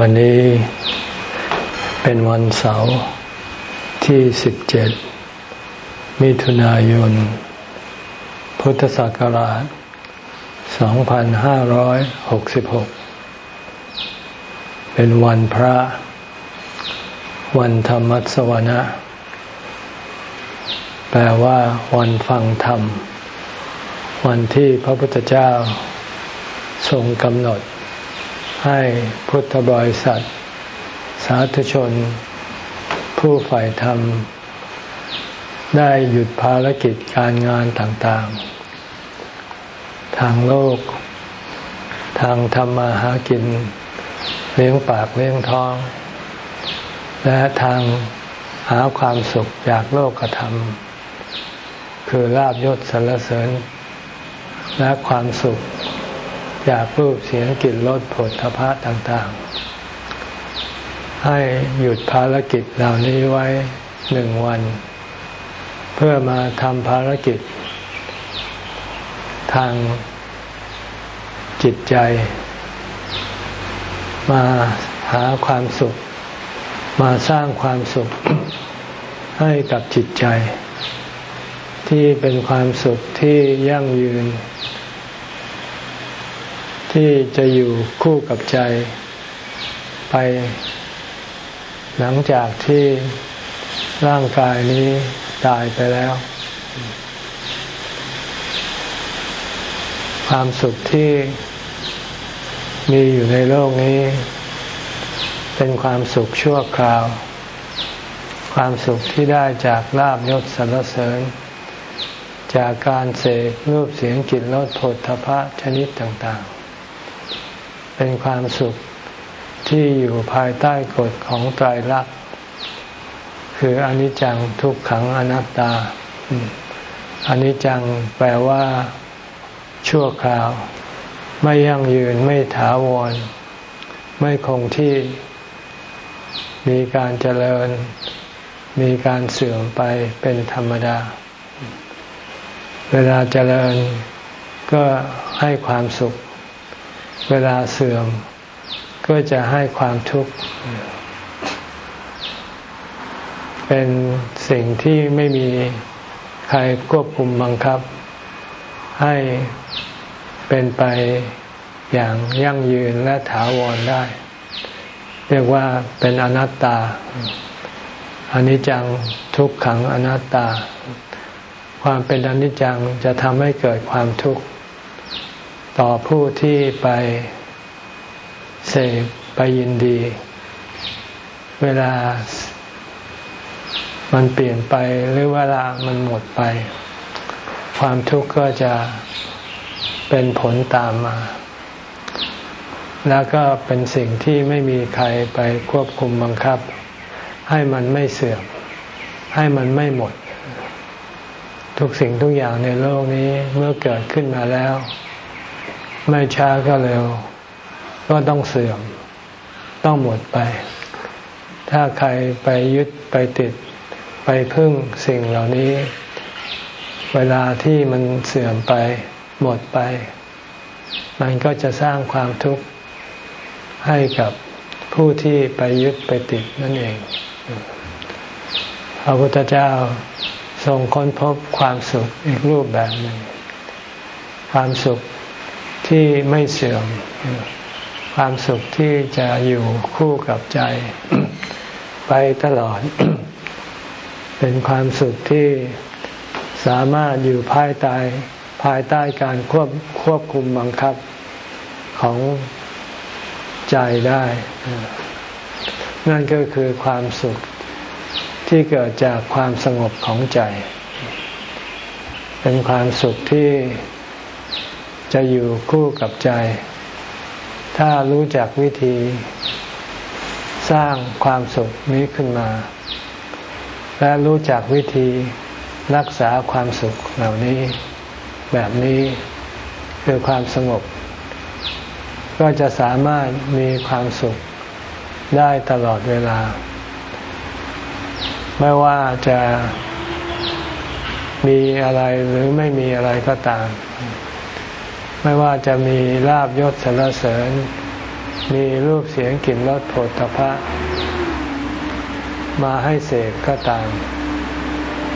วันนี้เป็นวันเสาร์ที่ 17 มิถุนายน พุทธศักราช 2566 เป็นวันพระ วันธรรมสวนะ แปลว่าวันฟังธรรม วันที่พระพุทธเจ้าทรงกำหนด ให้พุทธบริษัท สาธุชน ผู้ใฝ่ธรรม ได้หยุดภารกิจการงานต่างๆ ทางโลก ทางธรรมาหากิน เลี้ยงปากเลี้ยงท้อง และทางหาความสุขจากโลกธรรม คือลาบยศสรรเสริญ และความสุข จากรูปเสียงกลิ่นรสผลทพะต่างๆ ให้หยุดภารกิจเหล่านี้ไว้หนึ่งวัน เพื่อมาทำภารกิจ ทางจิตใจ มาหาความสุข มาสร้างความสุขให้กับจิตใจ ที่เป็นความสุขที่ยั่งยืน ที่จะอยู่คู่กับใจ ไปหลังจากที่ร่างกายนี้ตายไปแล้ว ความสุขที่มีอยู่ในโลกนี้ เป็นความสุขชั่วคราว ความสุขที่ได้จากลาบยศสรรเสริญ จากการเสกรูปเสียงกลิ่นรสผลทพะชนิดต่างๆ เป็นความสุขที่อยู่ภายใต้กฎของไตรลักษณ์คืออนิจจังทุกขังอนัตตาอนิจจังแปลว่า ชั่วคราว ไม่ยั่งยืนไม่ถาวร ไม่คงที่ มีการเจริญ มีการเสื่อมไปเป็นธรรมดา เวลาเจริญก็ให้ความสุข เวลาเสื่อม ก็จะให้ความทุกข์ เป็นสิ่งที่ไม่มีใครควบคุมบังคับ ให้เป็นไปอย่างยั่งยืนและถาวรได้ เรียกว่าเป็นอนัตตาอนิจจังทุกขังอนัตตา ความเป็นอนิจจังจะทำให้เกิดความทุกข์ ต่อผู้ที่ไปเสพไปยินดี เวลามันเปลี่ยนไปหรือเวลามันหมดไป ความทุกข์ก็จะเป็นผลตามมา แล้วก็เป็นสิ่งที่ไม่มีใครไปควบคุมบังคับ ให้มันไม่เสื่อม ให้มันไม่หมด ทุกสิ่งทุกอย่างในโลกนี้เมื่อเกิดขึ้นมาแล้ว ไม่ช้าก็เร็ว ก็ต้องเสื่อม ต้องหมดไป ถ้าใครไปยึดไปติด ไปพึ่งสิ่งเหล่านี้ เวลาที่มันเสื่อมไป หมดไป มันก็จะสร้างความทุกข์ให้กับผู้ที่ไปยึดไปติดนั่นเอง พระพุทธเจ้าทรงค้นพบความสุขอีกรูปแบบหนึ่ง ความสุข ที่ไม่เสื่อม ความสุขที่จะอยู่คู่กับใจ ไปตลอด เป็นความสุขที่สามารถอยู่ภายใต้ภายใต้การควบควบคุมบังคับของใจได้ นั่นก็คือความสุขที่เกิดจากความสงบของใจ เป็นความสุขที่ จะอยู่คู่กับใจ ถ้ารู้จักวิธี สร้างความสุขนี้ขึ้นมา และรู้จักวิธีรักษาความสุขเหล่านี้ แบบนี้คือความสงบ ก็จะสามารถมีความสุขได้ตลอดเวลา ไม่ว่าจะมีอะไรหรือไม่มีอะไรก็ตาม ไม่ว่าจะมีลาบยศสรรเสริญ มีรูปเสียงกลิ่นรสผลตภะมาให้เสกก็ตาม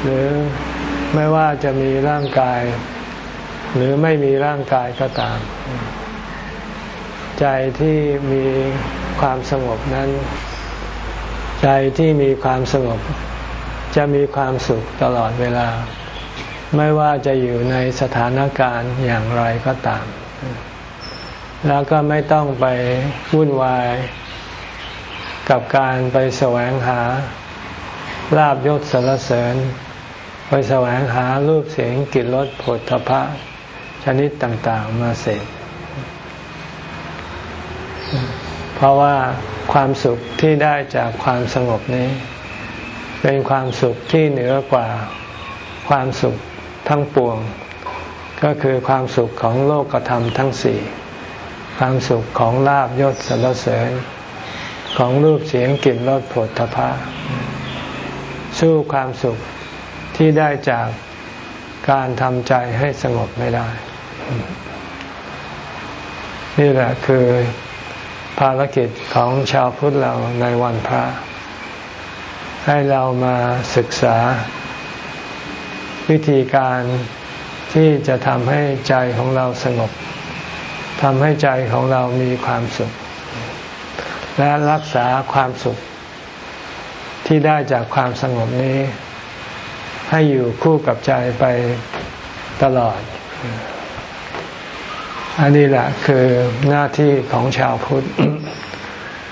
หรือไม่ว่าจะมีร่างกาย หรือไม่มีร่างกายก็ตาม ใจที่มีความสงบนั้น ใจที่มีความสงบ จะมีความสุขตลอดเวลา ไม่ว่าจะอยู่ในสถานการณ์อย่างไรก็ตาม แล้วก็ไม่ต้องไปวุ่นวาย กับการไปแสวงหาลาบยศสรรเสริญ ไปแสวงหารูปเสียงกลิ่นรสผลทพะชนิดต่างๆมาเสพเพราะว่าความสุขที่ได้จากความสงบนี้ เป็นความสุขที่เหนือกว่าความสุข ทั้งปวง ก็คือความสุขของโลกธรรมทั้งสี่ความสุขของลาบยศสรรเสริญ ของรูปเสียงกลิ่นรสผลทพะสู้ความสุขที่ได้จากการทำใจให้สงบไม่ได้ นี่แหละคือภารกิจของชาวพุทธเราในวันพระ ให้เรามาศึกษา วิธีการที่จะทำให้ใจของเราสงบทำให้ใจของเรามีความสุข และรักษาความสุข ที่ได้จากความสงบนี้ ให้อยู่คู่กับใจไปตลอด อันนี้แหละคือหน้าที่ของชาวพุทธ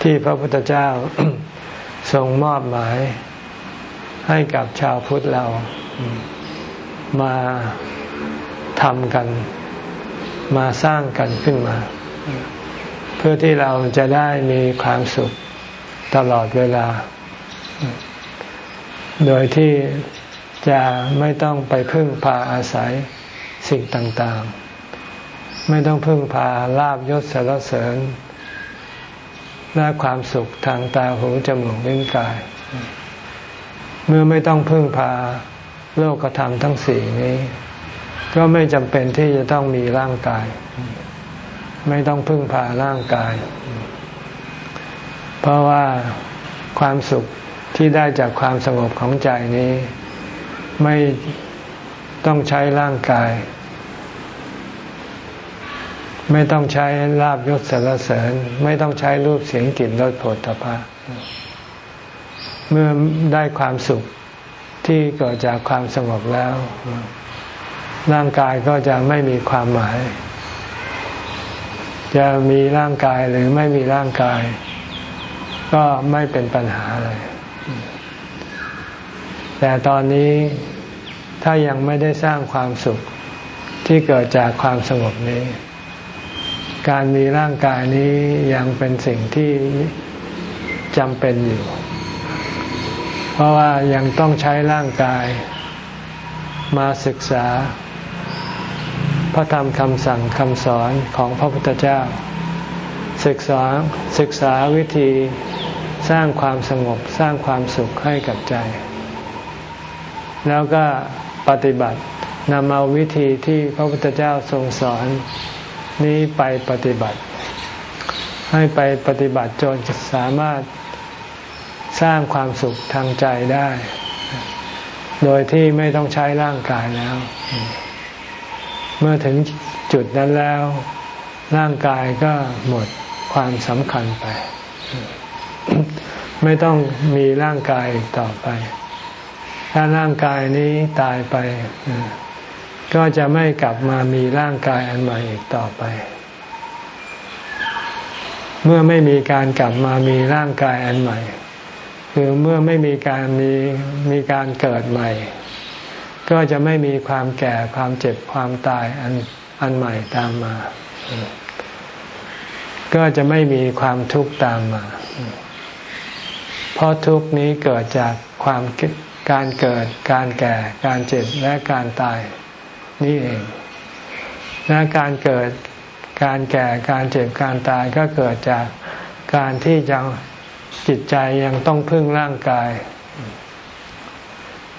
ที่พระพุทธเจ้าทรงมอบหมายให้กับชาวพุทธเรา มาทำกัน มาสร้างกันขึ้นมา เพื่อที่เราจะได้มีความสุขตลอดเวลา โดยที่จะไม่ต้องไปพึ่งพาอาศัยสิ่งต่างๆ ไม่ต้องพึ่งพาลาบยศสารเสริญและความสุขทางตาหูจมูกลิ้นกาย เมื่อไม่ต้องพึ่งพา โลกธรรมทั้งสี่นี้ ก็ไม่จำเป็นที่จะต้องมีร่างกาย ไม่ต้องพึ่งพาร่างกาย เพราะว่าความสุขที่ได้จากความสงบของใจนี้ ไม่ต้องใช้ร่างกาย ไม่ต้องใช้ลาบยศสรรเสริญ ไม่ต้องใช้รูปเสียงกลิ่นรสผลตภะเมื่อได้ความสุข ที่เกิดจากความสงบแล้ว ร่างกายก็จะไม่มีความหมาย จะมีร่างกายหรือไม่มีร่างกาย ก็ไม่เป็นปัญหาเลยแต่ตอนนี้ถ้ายังไม่ได้สร้างความสุขที่เกิดจากความสงบนี้ การมีร่างกายนี้ยังเป็นสิ่งที่จำเป็นอยู่ เพราะว่ายังต้องใช้ร่างกาย มาศึกษา พระธรรมคำสั่งคำสอนของพระพุทธเจ้า ศึกษาศึกษาวิธีสร้างความสงบสร้างความสุขให้กับใจ แล้วก็ปฏิบัตินำเอาวิธีที่พระพุทธเจ้าทรงสอนนี้ไปปฏิบัติ ให้ไปปฏิบัติจนจะสามารถ สร้างความสุขทางใจได้ โดยที่ไม่ต้องใช้ร่างกายแล้ว เมื่อถึงจุดนั้นแล้ว ร่างกายก็หมดความสำคัญไป ไม่ต้องมีร่างกายต่อไป ถ้าร่างกายนี้ตายไป ก็จะไม่กลับมามีร่างกายอันใหม่อีกต่อไปเมื่อไม่มีการกลับมามีร่างกายอันใหม่ คือเมื่อไม่มีการมีมีการเกิดใหม่ ก็จะไม่มีความแก่ความเจ็บความตายอันอันใหม่ตามมา ก็จะไม่มีความทุกข์ตามมา เพราะทุกข์นี้เกิดจากความการเกิดการแก่ การเจ็บและการตายนี่เองและการเกิดการแก่การเจ็บการตายก็เกิดจากการที่ยัง จิตใจยังต้องพึ่งร่างกาย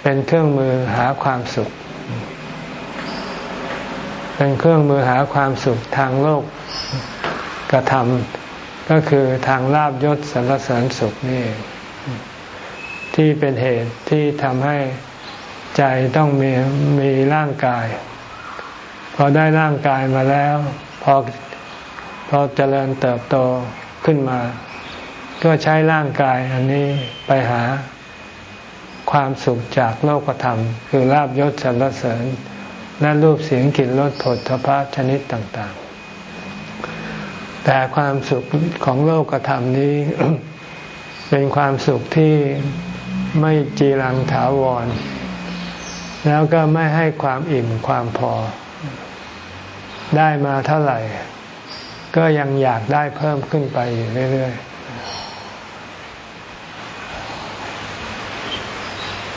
เป็นเครื่องมือหาความสุข เป็นเครื่องมือหาความสุขทางโลกกระทำก็คือทางลาบยศสรรเสริญสุขนี่ ที่เป็นเหตุที่ทำให้ใจต้องมีมีร่างกาย พอได้ร่างกายมาแล้ว พอพอเจริญเติบโตขึ้นมา ก็ใช้ร่างกายอันนี้ไปหาความสุขจากโลกธรรม คือลาบยศสรรเสริญ และรูปเสียงกลิ่นรสผลทพะชนิดต่าง ๆ แต่ความสุขของโลกธรรมนี้ เป็นความสุขที่ไม่จีรังถาวร แล้วก็ไม่ให้ความอิ่มความพอ ได้มาเท่าไหร่ ก็ยังอยากได้เพิ่มขึ้นไปอยู่เรื่อย ๆ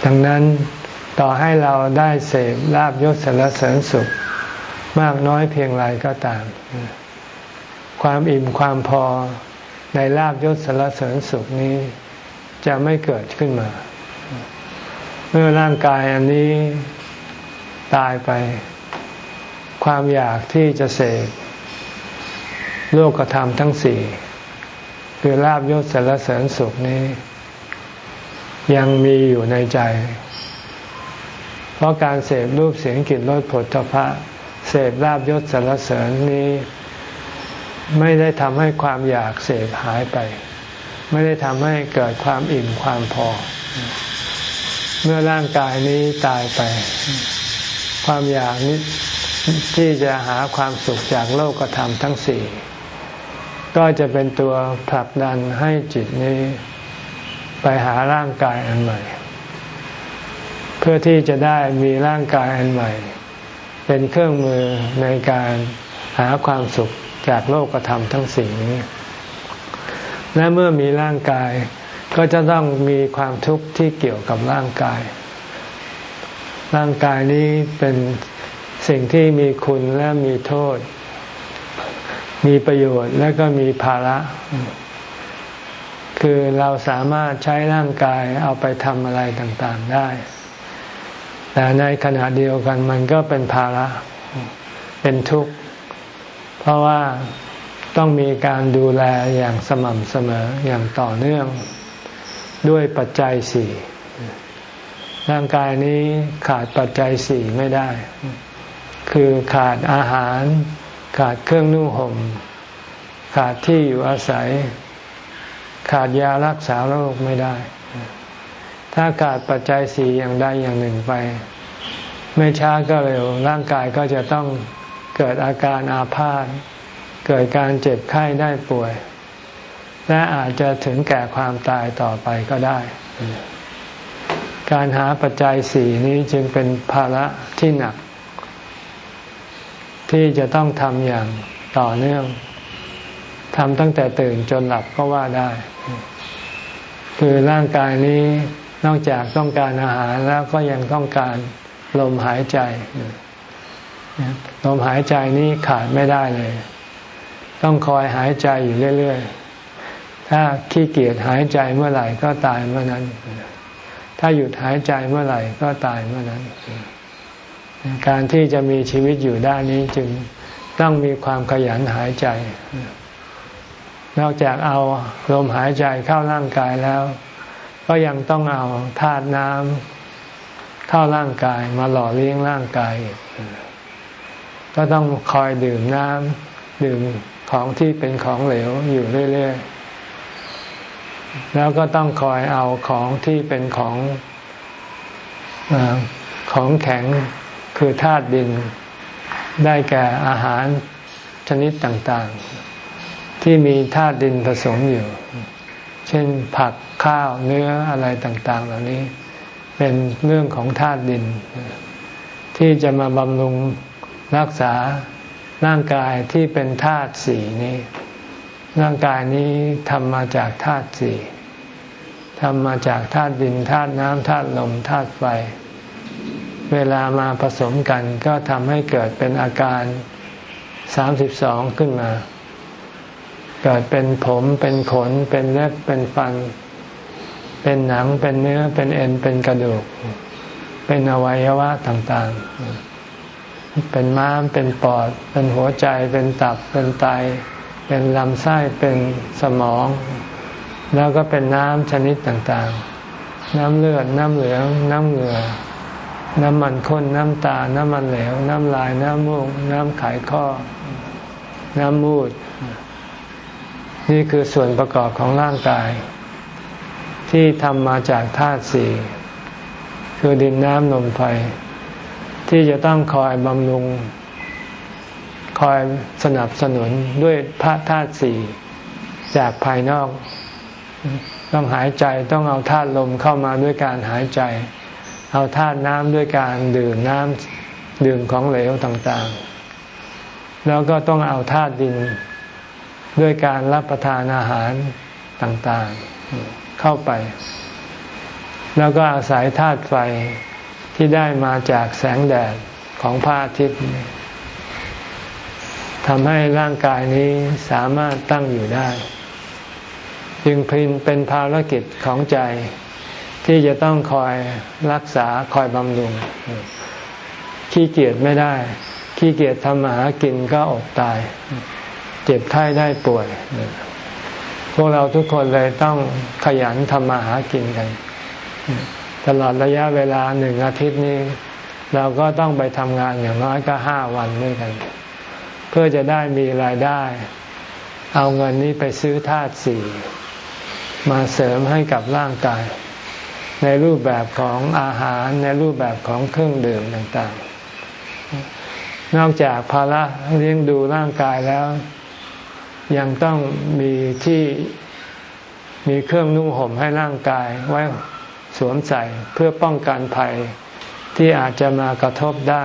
ดังนั้นต่อให้เราได้เสพลาบยศสารเสริญสุข มากน้อยเพียงไรก็ตาม ความอิ่มความพอในลาบยศสารเสริญสุขนี้ จะไม่เกิดขึ้นมา เมื่อร่างกายอันนี้ตายไป ความอยากที่จะเสพโลกธรรมทั้งสี่ คือลาบยศสารเสริญสุขนี้ ยังมีอยู่ในใจ เพราะการเสพรูปเสียงกลิ่นรสผลตภะเสพลาบยศสารเสริญนี้ ไม่ได้ทำให้ความอยากเสพหายไป ไม่ได้ทำให้เกิดความอิ่มความพอ เมื่อร่างกายนี้ตายไป ความอยากนี้ที่จะหาความสุขจากโลกธรรมทั้งสี่ ก็จะเป็นตัวผลักดันให้จิตนี้ ไปหาร่างกายอันใหม่ เพื่อที่จะได้มีร่างกายอันใหม่ เป็นเครื่องมือในการหาความสุขจากโลกธรรมทั้งสิ่งนี้ และเมื่อมีร่างกายก็จะต้องมีความทุกข์ที่เกี่ยวกับร่างกาย ร่างกายนี้เป็นสิ่งที่มีคุณและมีโทษ มีประโยชน์และก็มีภาระ คือเราสามารถใช้ร่างกายเอาไปทำอะไรต่างๆได้ แต่ในขณะเดียวกันมันก็เป็นภาระ เป็นทุกข์ เพราะว่าต้องมีการดูแลอย่างสม่ำเสมออย่างต่อเนื่องด้วยปัจจัยสี่ร่างกายนี้ขาดปัจจัยสี่ไม่ได้ คือขาดอาหาร ขาดเครื่องนุ่งห่ม ขาดที่อยู่อาศัย ขาดยารักษาโรคไม่ได้ ถ้าขาดปัจจัยสี่อย่างใดอย่างหนึ่งไป ไม่ช้าก็เร็ว ร่างกายก็จะต้องเกิดอาการอาพาธเกิดการเจ็บไข้ได้ป่วย และอาจจะถึงแก่ความตายต่อไปก็ได้ การหาปัจจัยสี่นี้จึงเป็นภาระที่หนัก ที่จะต้องทำอย่างต่อเนื่อง ทำตั้งแต่ตื่นจนหลับก็ว่าได้ คือร่างกายนี้นอกจากต้องการอาหารแล้วก็ยังต้องการลมหายใจ ลมหายใจนี้ขาดไม่ได้เลย ต้องคอยหายใจอยู่เรื่อยๆ ถ้าขี้เกียจหายใจเมื่อไหร่ก็ตายเมื่อนั้น ถ้าหยุดหายใจเมื่อไหร่ก็ตายเมื่อนั้น การที่จะมีชีวิตอยู่ได้นี้จึงต้องมีความขยันหายใจ นอกจากเอาลมหายใจเข้าร่างกายแล้ว ก็ยังต้องเอาธาตุน้ำเข้าร่างกายมาหล่อเลี้ยงร่างกายก็ต้องคอยดื่มน้ำดื่มของที่เป็นของเหลวอยู่เรื่อยๆ แล้วก็ต้องคอยเอาของที่เป็นของอของแข็งคือธาตุดิน ได้แก่อาหารชนิดต่างๆ ที่มีธาตุดินผสมอยู่ เช่นผักข้าวเนื้ออะไรต่าง ๆ เหล่านี้ เป็นเรื่องของธาตุดิน ที่จะมาบำรุงรักษาร่างกายที่เป็นธาตุสี่นี้ ร่างกายนี้ทำมาจากธาตุสี่ทำมาจากธาตุดินธาตุน้ำธาตุลมธาตุไฟ เวลามาผสมกันก็ทำให้เกิดเป็นอาการสามสิบสองขึ้นมา เกิดเป็นผมเป็นขน เป็นเล็บเป็นฟัน เป็นหนังเป็นเนื้อเป็นเอ็นเป็นกระดูก เป็นอวัยวะต่างๆ เป็นม้ามเป็นปอด เป็นหัวใจเป็นตับเป็นไต เป็นลำไส้เป็นสมอง แล้วก็เป็นน้ำชนิดต่างๆ น้ำเลือดน้ำเหลืองน้ำเหงื่อน้ำมันข้น น้ำตา น้ำมันเหลว น้ำลาย น้ำมูก น้ำไขข้อ น้ำมูด นี่คือส่วนประกอบของร่างกาย ที่ทำมาจากธาตุสี่คือดินน้ำลมไฟที่จะต้องคอยบำรุง คอยสนับสนุนด้วยพระธาตุสี่จากภายนอก ต้องหายใจต้องเอาธาตุลมเข้ามาด้วยการหายใจ เอาธาตุน้ำด้วยการดื่มน้ำดื่มของเหลวต่างๆ แล้วก็ต้องเอาธาตุดิน ด้วยการรับประทานอาหารต่างๆเข้าไป แล้วก็อาศัยธาตุไฟที่ได้มาจากแสงแดดของพระอาทิตย์ทำให้ร่างกายนี้สามารถตั้งอยู่ได้ จึงพินเป็นภารกิจของใจ ที่จะต้องคอยรักษาคอยบำรุง ขี้เกียจไม่ได้ ขี้เกียจทำมาหากินก็อดตาย จ็บไข้ได้ป่วย พวกเราทุกคนเลยต้องขยันทำมาหากินกัน ตลอดระยะเวลาหนึ่งอาทิตย์นี้ เราก็ต้องไปทำงานอย่างน้อยก็ห้าวันด้วยกัน เพื่อจะได้มีรายได้ เอาเงินนี้ไปซื้อธาตุสี่มาเสริมให้กับร่างกาย ในรูปแบบของอาหารในรูปแบบของเครื่องดื่มต่างๆนอกจากภาระเลี้ยงดูร่างกายแล้ว ยังต้องมีที่มีเครื่องนุ่งห่มให้ร่างกายไว้สวมใส่เพื่อป้องกันภัยที่อาจจะมากระทบได้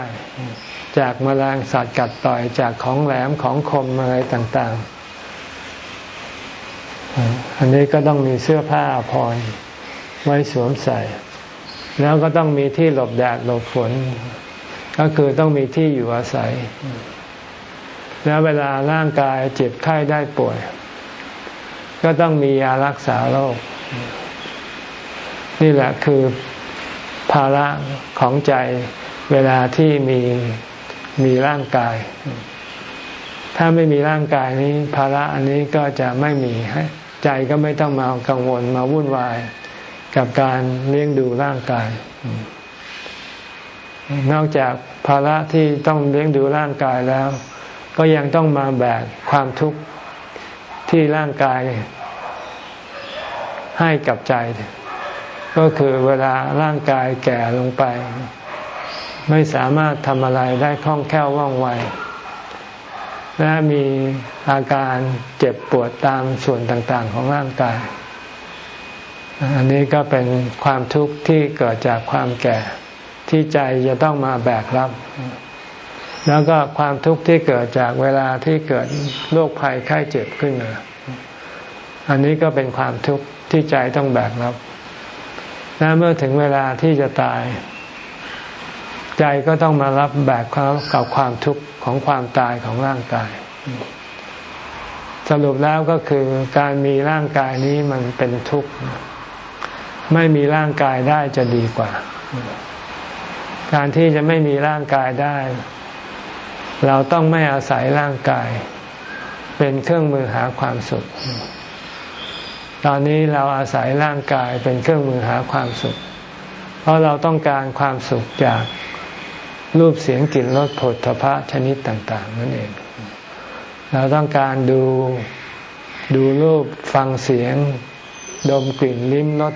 จากมแมลงสัตว์กัดต่อยจากของแหลมของคมอะไรต่าง ๆ อันนี้ก็ต้องมีเสื้อผ้าพรไว้สวมใส่ แล้วก็ต้องมีที่หลบแดดหลบฝน ก็คือต้องมีที่อยู่อาศัย แล้วเวลาร่างกายเจ็บไข้ได้ป่วย ก็ต้องมียารักษาโรค นี่แหละคือภาระของใจเวลาที่มีมีร่างกาย ถ้าไม่มีร่างกายนี้ ภาระอันนี้ก็จะไม่มีใจก็ไม่ต้องมากังวลมาวุ่นวาย กับการเลี้ยงดูร่างกาย นอกจากภาระที่ต้องเลี้ยงดูร่างกายแล้ว ก็ยังต้องมาแบกความทุกข์ที่ร่างกายให้กับใจ ก็คือเวลาร่างกายแก่ลงไป ไม่สามารถทำอะไรได้คล่องแคล่วว่องไว และมีอาการเจ็บปวดตามส่วนต่างๆของร่างกาย อันนี้ก็เป็นความทุกข์ที่เกิดจากความแก่ที่ใจจะต้องมาแบกรับ แล้วก็ความทุกข์ที่เกิดจากเวลาที่เกิดโรคภัยไข้เจ็บขึ้นมาอันนี้ก็เป็นความทุกข์ที่ใจต้องแบกรับและเมื่อถึงเวลาที่จะตาย ใจก็ต้องมารับแบกกับความทุกข์ของความตายของร่างกาย สรุปแล้วก็คือการมีร่างกายนี้มันเป็นทุกข์ ไม่มีร่างกายได้จะดีกว่า การที่จะไม่มีร่างกายได้ เราต้องไม่อาศัยร่างกาย เป็นเครื่องมือหาความสุข ตอนนี้เราอาศัยร่างกายเป็นเครื่องมือหาความสุข เพราะเราต้องการความสุขจากรูปเสียงกลิ่นรสผลพระชนิดต่าง ๆ นั่นเอง เราต้องการดูดูรูปฟังเสียง ดมกลิ่นลิ้มรส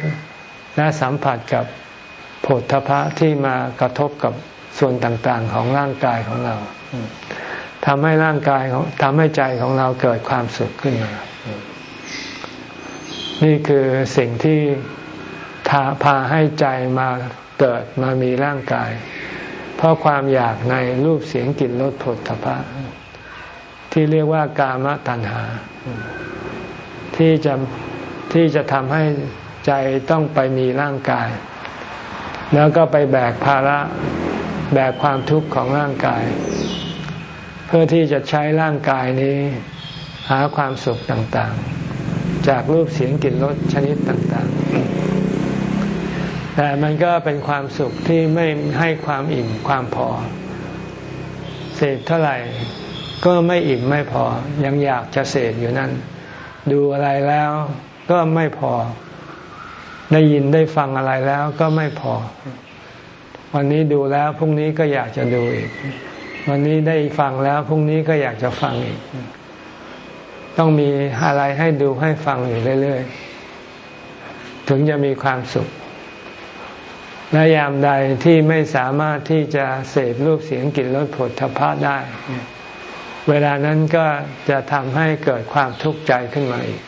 และสัมผัสกับผลทพะที่มากระทบกับส่วนต่างๆ ของร่างกายของเรา ทำให้ร่างกายของทำให้ใจของเราเกิดความสุขขึ้นมา นี่คือสิ่งที่พาให้ใจมาเกิดมามีร่างกาย เพราะความอยากในรูปเสียงกลิ่นรสผลถภะที่เรียกว่ากามตัณหา ที่จะที่จะทำให้ใจต้องไปมีร่างกาย แล้วก็ไปแบกภาระแบกความทุกข์ของร่างกาย เพื่อที่จะใช้ร่างกายนี้ หาความสุขต่างๆ จากรูปเสียงกลิ่นรสชนิดต่างๆ แต่มันก็เป็นความสุขที่ไม่ให้ความอิ่มความพอ เสพเท่าไหร่ก็ไม่อิ่มไม่พอ ยังอยากจะเสพอยู่นั่น ดูอะไรแล้วก็ไม่พอ ได้ยินได้ฟังอะไรแล้วก็ไม่พอ วันนี้ดูแล้วพรุ่งนี้ก็อยากจะดูอีก วันนี้ได้ฟังแล้วพรุ่งนี้ก็อยากจะฟังอีก ต้องมีอะไรให้ดูให้ฟังอยู่เรื่อยๆ ถึงจะมีความสุข และยามใดที่ไม่สามารถที่จะเสพรูปเสียงกลิ่นรสผลทพะได้ เวลานั้นก็จะทำให้เกิดความทุกข์ใจขึ้นมาอีก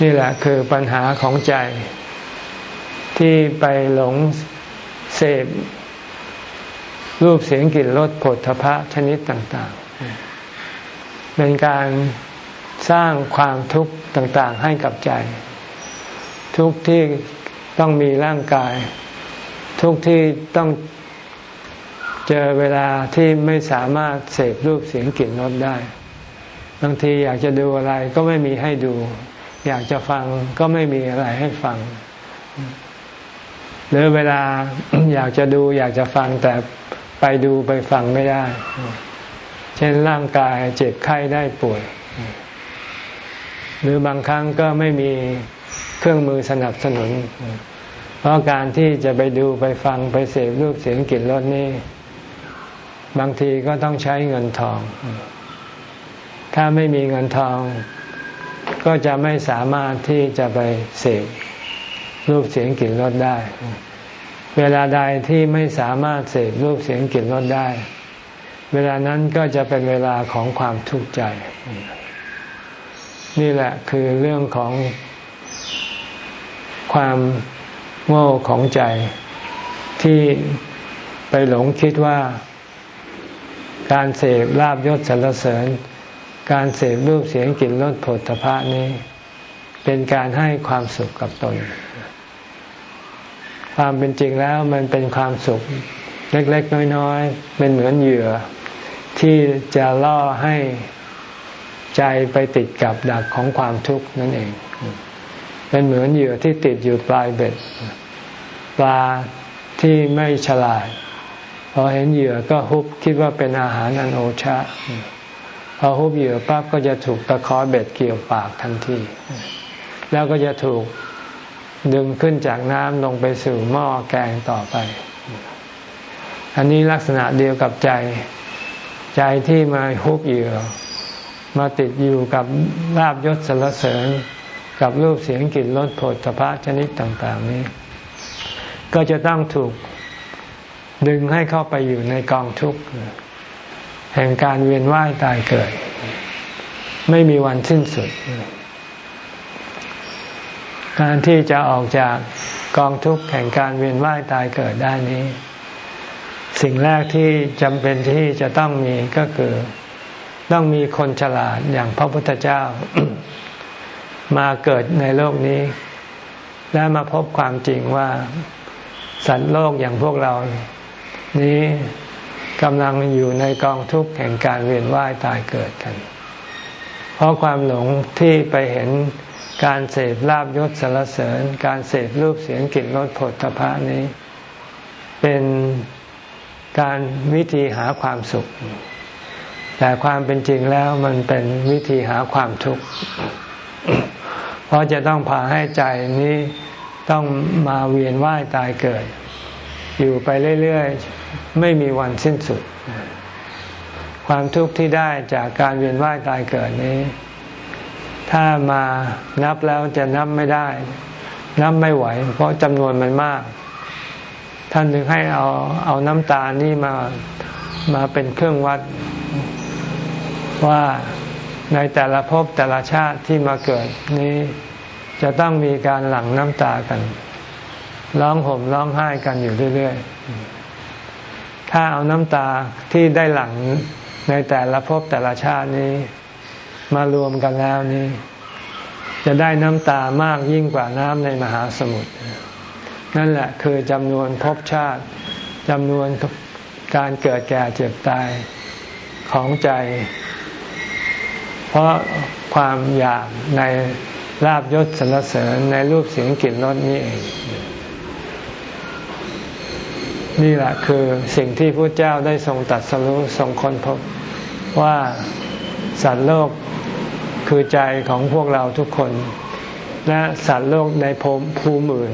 นี่แหละคือปัญหาของใจที่ไปหลงเสพ รูปเสียงกลิ่นรสผลทพะชนิดต่างๆ เป็นการสร้างความทุกข์ต่างๆ ให้กับใจ ทุกที่ต้องมีร่างกาย ทุกที่ต้องเจอเวลาที่ไม่สามารถเสพรูปเสียงกลิ่นรสได้ บางทีอยากจะดูอะไรก็ไม่มีให้ดู อยากจะฟังก็ไม่มีอะไรให้ฟัง หรือเวลาอยากจะดูอยากจะฟังแต่ ไปดูไปฟังไม่ได้ เช่นร่างกายเจ็บไข้ได้ป่วย หรือบางครั้งก็ไม่มีเครื่องมือสนับสนุน เพราะการที่จะไปดูไปฟังไปเสพรูปเสียงกลิ่นรสนี่บางทีก็ต้องใช้เงินทอง ถ้าไม่มีเงินทอง ก็จะไม่สามารถที่จะไปเสพรูปเสียงกลิ่นรสได้ เวลาใดที่ไม่สามารถเสพรูปเสียงกลิ่นรสได้ เวลานั้นก็จะเป็นเวลาของความทุกข์ใจ นี่แหละคือเรื่องของความโง่ของใจ ที่ไปหลงคิดว่า การเสพลาบยศสรรเสริญ การเสพรูปเสียงกลิ่นรสผลตภะนี้ เป็นการให้ความสุขกับตน ความเป็นจริงแล้วมันเป็นความสุขเล็กๆ น้อยๆ เป็นเหมือนเหยื่อ ที่จะล่อให้ใจไปติดกับดักของความทุกข์นั่นเอง เป็นเหมือนเหยื่อที่ติดอยู่ปลายเบ็ด ปลาที่ไม่ฉลาดพอเห็นเหยื่อก็ฮุบคิดว่าเป็นอาหารอันโอชะพอฮุบเหยื่อปั๊บก็จะถูกตะขอเบ็ดเกี่ยวปากทันที แล้วก็จะถูก ดึงขึ้นจากน้ำลงไปสู่หม้อแกงต่อไป อันนี้ลักษณะเดียวกับใจ ใจที่มาฮุบเหยื่อ มาติดอยู่กับลาบยศสรรเสริญ กับรูปเสียงกลิ่นรสผลสะพะชนิดต่าง ๆ นี้ ก็จะต้องถูกดึงให้เข้าไปอยู่ในกองทุกข์แห่งการเวียนว่ายตายเกิด ไม่มีวันสิ้นสุด การที่จะออกจากกองทุกข์แห่งการเวียนว่ายตายเกิดได้นี้ สิ่งแรกที่จำเป็นที่จะต้องมีก็คือ ต้องมีคนฉลาดอย่างพระพุทธเจ้า มาเกิดในโลกนี้ และมาพบความจริงว่า สัตว์โลกอย่างพวกเรา นี้กำลังอยู่ในกองทุกข์แห่งการเวียนว่ายตายเกิดกัน เพราะความหลงที่ไปเห็น การเสพลาบยศสารเสริญ การเสพรูปเสียงกลิ่นรสผลตภะนี้ เป็นการวิธีหาความสุข แต่ความเป็นจริงแล้วมันเป็นวิธีหาความทุกข์เพราะจะต้องพาให้ใจนี้ต้องมาเวียนว่ายตายเกิด อยู่ไปเรื่อยๆ ไม่มีวันสิ้นสุด ความทุกข์ที่ได้จากการเวียนว่ายตายเกิดนี้ ถ้ามานับแล้วจะนับไม่ได้ นับไม่ไหว เพราะจำนวนมันมาก ท่านถึงให้เอาเอาน้ำตานี่มามาเป็นเครื่องวัดว่าในแต่ละภพแต่ละชาติที่มาเกิดนี้จะต้องมีการหลั่งน้ำตากัน ร้องห่มร้องไห้กันอยู่เรื่อยๆ ถ้าเอาน้ำตาที่ได้หลั่งในแต่ละภพแต่ละชาตินี้ มารวมกันแล้วนี้ จะได้น้ำตามากยิ่งกว่าน้ำในมหาสมุทรนั่นแหละคือจำนวนภพชาติจำนวนการเกิดแก่เจ็บตายของใจ เพราะความอยากในลาบยศสรรเสริญในรูปเสียงกลิ่นรสนี้เองนี่แหละคือสิ่งที่พระเจ้าได้ทรงตัดสรุทรงค้นพบว่าสัตว์โลก คือใจของพวกเราทุกคน และสัตว์โลกในภูมิอื่น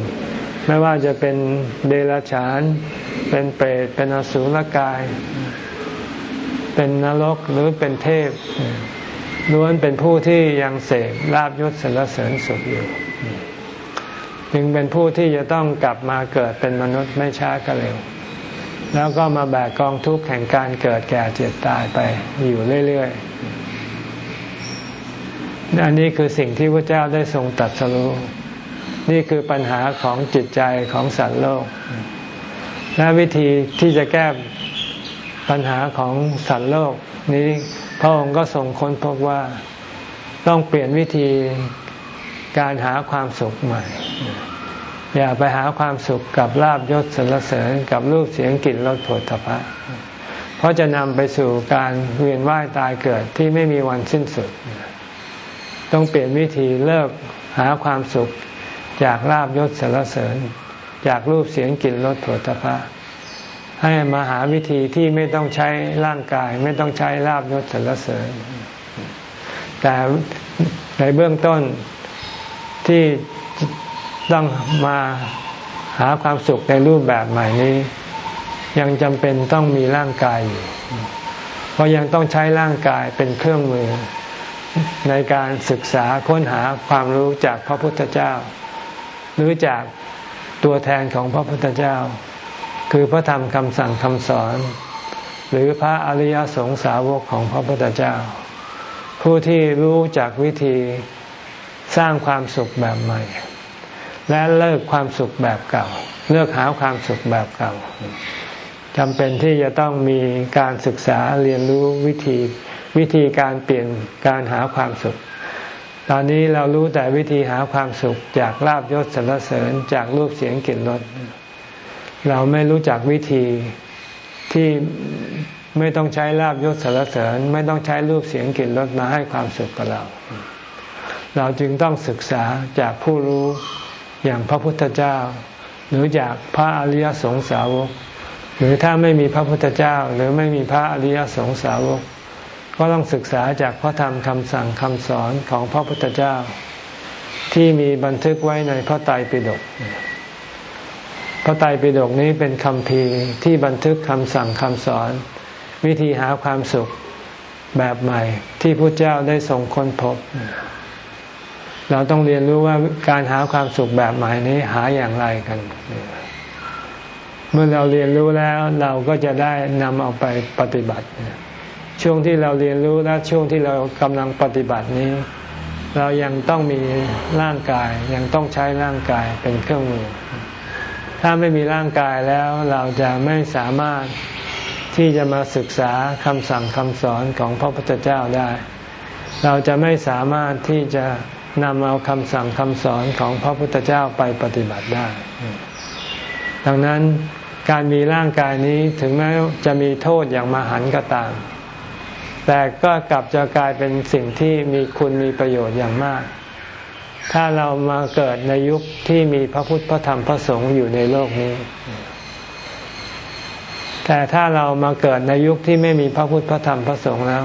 ไม่ว่าจะเป็นเดรัจฉาน เป็นเปรต เป็นอสุรกาย เป็นนรกหรือเป็นเทพล้วนเป็นผู้ที่ยังเสกลาบยศสรรเสริญสุขอยู่จึงเป็นผู้ที่จะต้องกลับมาเกิดเป็นมนุษย์ไม่ช้าก็เร็ว แล้วก็มาแบกกองทุกข์แห่งการเกิดแก่เจ็บตายไปอยู่เรื่อย ๆ อันนี้คือสิ่งที่พระเจ้าได้ทรงตัดสรู้นี่คือปัญหาของจิตใจของสัตว์โลก และวิธีที่จะแก้ปัญหาของสัตว์โลก นี้พระองค์ก็ทรงค้นพบว่าต้องเปลี่ยนวิธีการหาความสุขใหม่ อย่าไปหาความสุขกับลาบยศสรรเสริญกับรูปเสียงกลิ่นรสผลตภะเพราะจะนำไปสู่การเวียนว่ายตายเกิดที่ไม่มีวันสิ้นสุด ต้องเปลี่ยนวิธีเลิกหาความสุขจากลาบยศสรรเสริญ จากรูปเสียงกลิ่นรสผลตภะให้มาหาวิธีที่ไม่ต้องใช้ร่างกาย ไม่ต้องใช้ลาบยศสรรเสริญ แต่ในเบื้องต้นที่ต้องมาหาความสุขในรูปแบบใหม่นี้ ยังจำเป็นต้องมีร่างกายอยู่ เพราะยังต้องใช้ร่างกายเป็นเครื่องมือ ในการศึกษาค้นหาความรู้จากพระพุทธเจ้า หรือจากตัวแทนของพระพุทธเจ้า คือพระธรรมคำสั่งคำสอน หรือพระอริยสงสาวกของพระพุทธเจ้า ผู้ที่รู้จากวิธีสร้างความสุขแบบใหม่ และเลิกความสุขแบบเก่า เลิกหาความสุขแบบเก่าจำเป็นที่จะต้องมีการศึกษาเรียนรู้วิธี วิธีการเปลี่ยนการหาความสุข ตอนนี้เรารู้แต่วิธีหาความสุข จากลาบยศสรรเสริญจากรูปเสียงกลิ่นรสเราไม่รู้จักวิธีที่ไม่ต้องใช้ลาบยศสรรเสริญ ไม่ต้องใช้รูปเสียงกลิ่นรสมาให้ความสุขกับเรา เราจึงต้องศึกษาจากผู้รู้อย่างพระพุทธเจ้า หรือจากพระอริยสงสาวก หรือถ้าไม่มีพระพุทธเจ้า หรือไม่มีพระอริยสงสาวก ก็ต้องศึกษาจากพระธรรมคำสั่งคำสอนของพระพุทธเจ้า ที่มีบันทึกไว้ในพระไตรปิฎกพระไตรปิฎกนี้เป็นคำพีที่บันทึกคำสั่งคำสอน วิธีหาความสุขแบบใหม่ที่พระเจ้าได้ทรงค้นพบ เราต้องเรียนรู้ว่าการหาความสุขแบบใหม่นี้หาอย่างไรกัน เมื่อเราเรียนรู้แล้วเราก็จะได้นำเอาไปปฏิบัติ ช่วงที่เราเรียนรู้และช่วงที่เรากำลังปฏิบัตินี้ เรายังต้องมีร่างกาย ยังต้องใช้ร่างกายเป็นเครื่องมือ ถ้าไม่มีร่างกายแล้วเราจะไม่สามารถที่จะมาศึกษาคำสั่งคำสอนของพระพุทธเจ้าได้ เราจะไม่สามารถที่จะนำเอาคำสั่งคำสอนของพระพุทธเจ้าไปปฏิบัติได้ ดังนั้นการมีร่างกายนี้ถึงแม้จะมีโทษอย่างมหันก็ตาม แต่ก็กลับจะกลายเป็นสิ่งที่มีคุณมีประโยชน์อย่างมาก ถ้าเรามาเกิดในยุคที่มีพระพุทธพระธรรมพระสงฆ์อยู่ในโลกนี้ แต่ถ้าเรามาเกิดในยุคที่ไม่มีพระพุทธพระธรรมพระสงฆ์แล้ว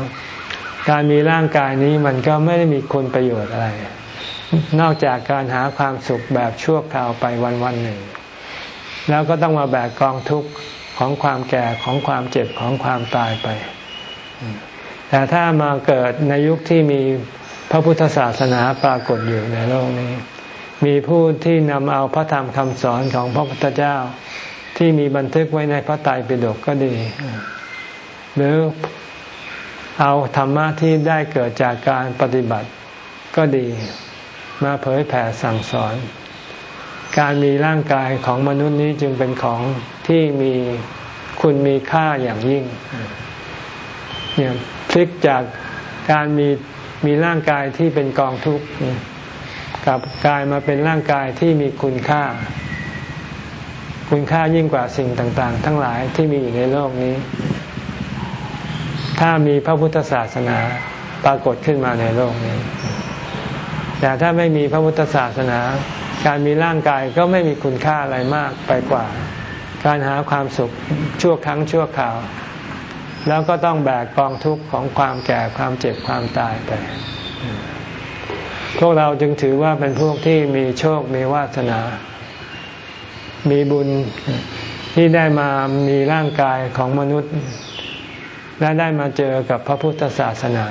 การมีร่างกายนี้มันก็ไม่ได้มีคุณประโยชน์อะไร นอกจากการหาความสุขแบบชั่วคราวไปวันวันหนึ่ง แล้วก็ต้องมาแบกกองทุกข์ของความแก่ของความเจ็บของความตายไป แต่ถ้ามาเกิดในยุคที่มีพระพุทธศาสนาปรากฏอยู่ในโลกนี้ มีผู้ที่นำเอาพระธรรมคำสอนของพระพุทธเจ้า ที่มีบันทึกไว้ในพระไตรปิฎกก็ดี หรือเอาธรรมะที่ได้เกิดจากการปฏิบัติก็ดี มาเผยแผ่สั่งสอน การมีร่างกายของมนุษย์นี้จึงเป็นของที่มีคุณมีค่าอย่างยิ่งเนี่ย พลิกจากการมีมีร่างกายที่เป็นกองทุกข์กับกลายมาเป็นร่างกายที่มีคุณค่า คุณค่ายิ่งกว่าสิ่งต่างๆ ทั้งหลายที่มีอยู่ในโลกนี้ ถ้ามีพระพุทธศาสนาปรากฏขึ้นมาในโลกนี้ แต่ถ้าไม่มีพระพุทธศาสนา การมีร่างกายก็ไม่มีคุณค่าอะไรมากไปกว่า การหาความสุขชั่วครั้งชั่วคราว แล้วก็ต้องแบกกองทุกข์ของความแก่ความเจ็บความตายไป พวกเราจึงถือว่าเป็นพวกที่มีโชคมีวาสนา มีบุญที่ได้มามีร่างกายของมนุษย์ และได้มาเจอกับพระพุทธศาสนา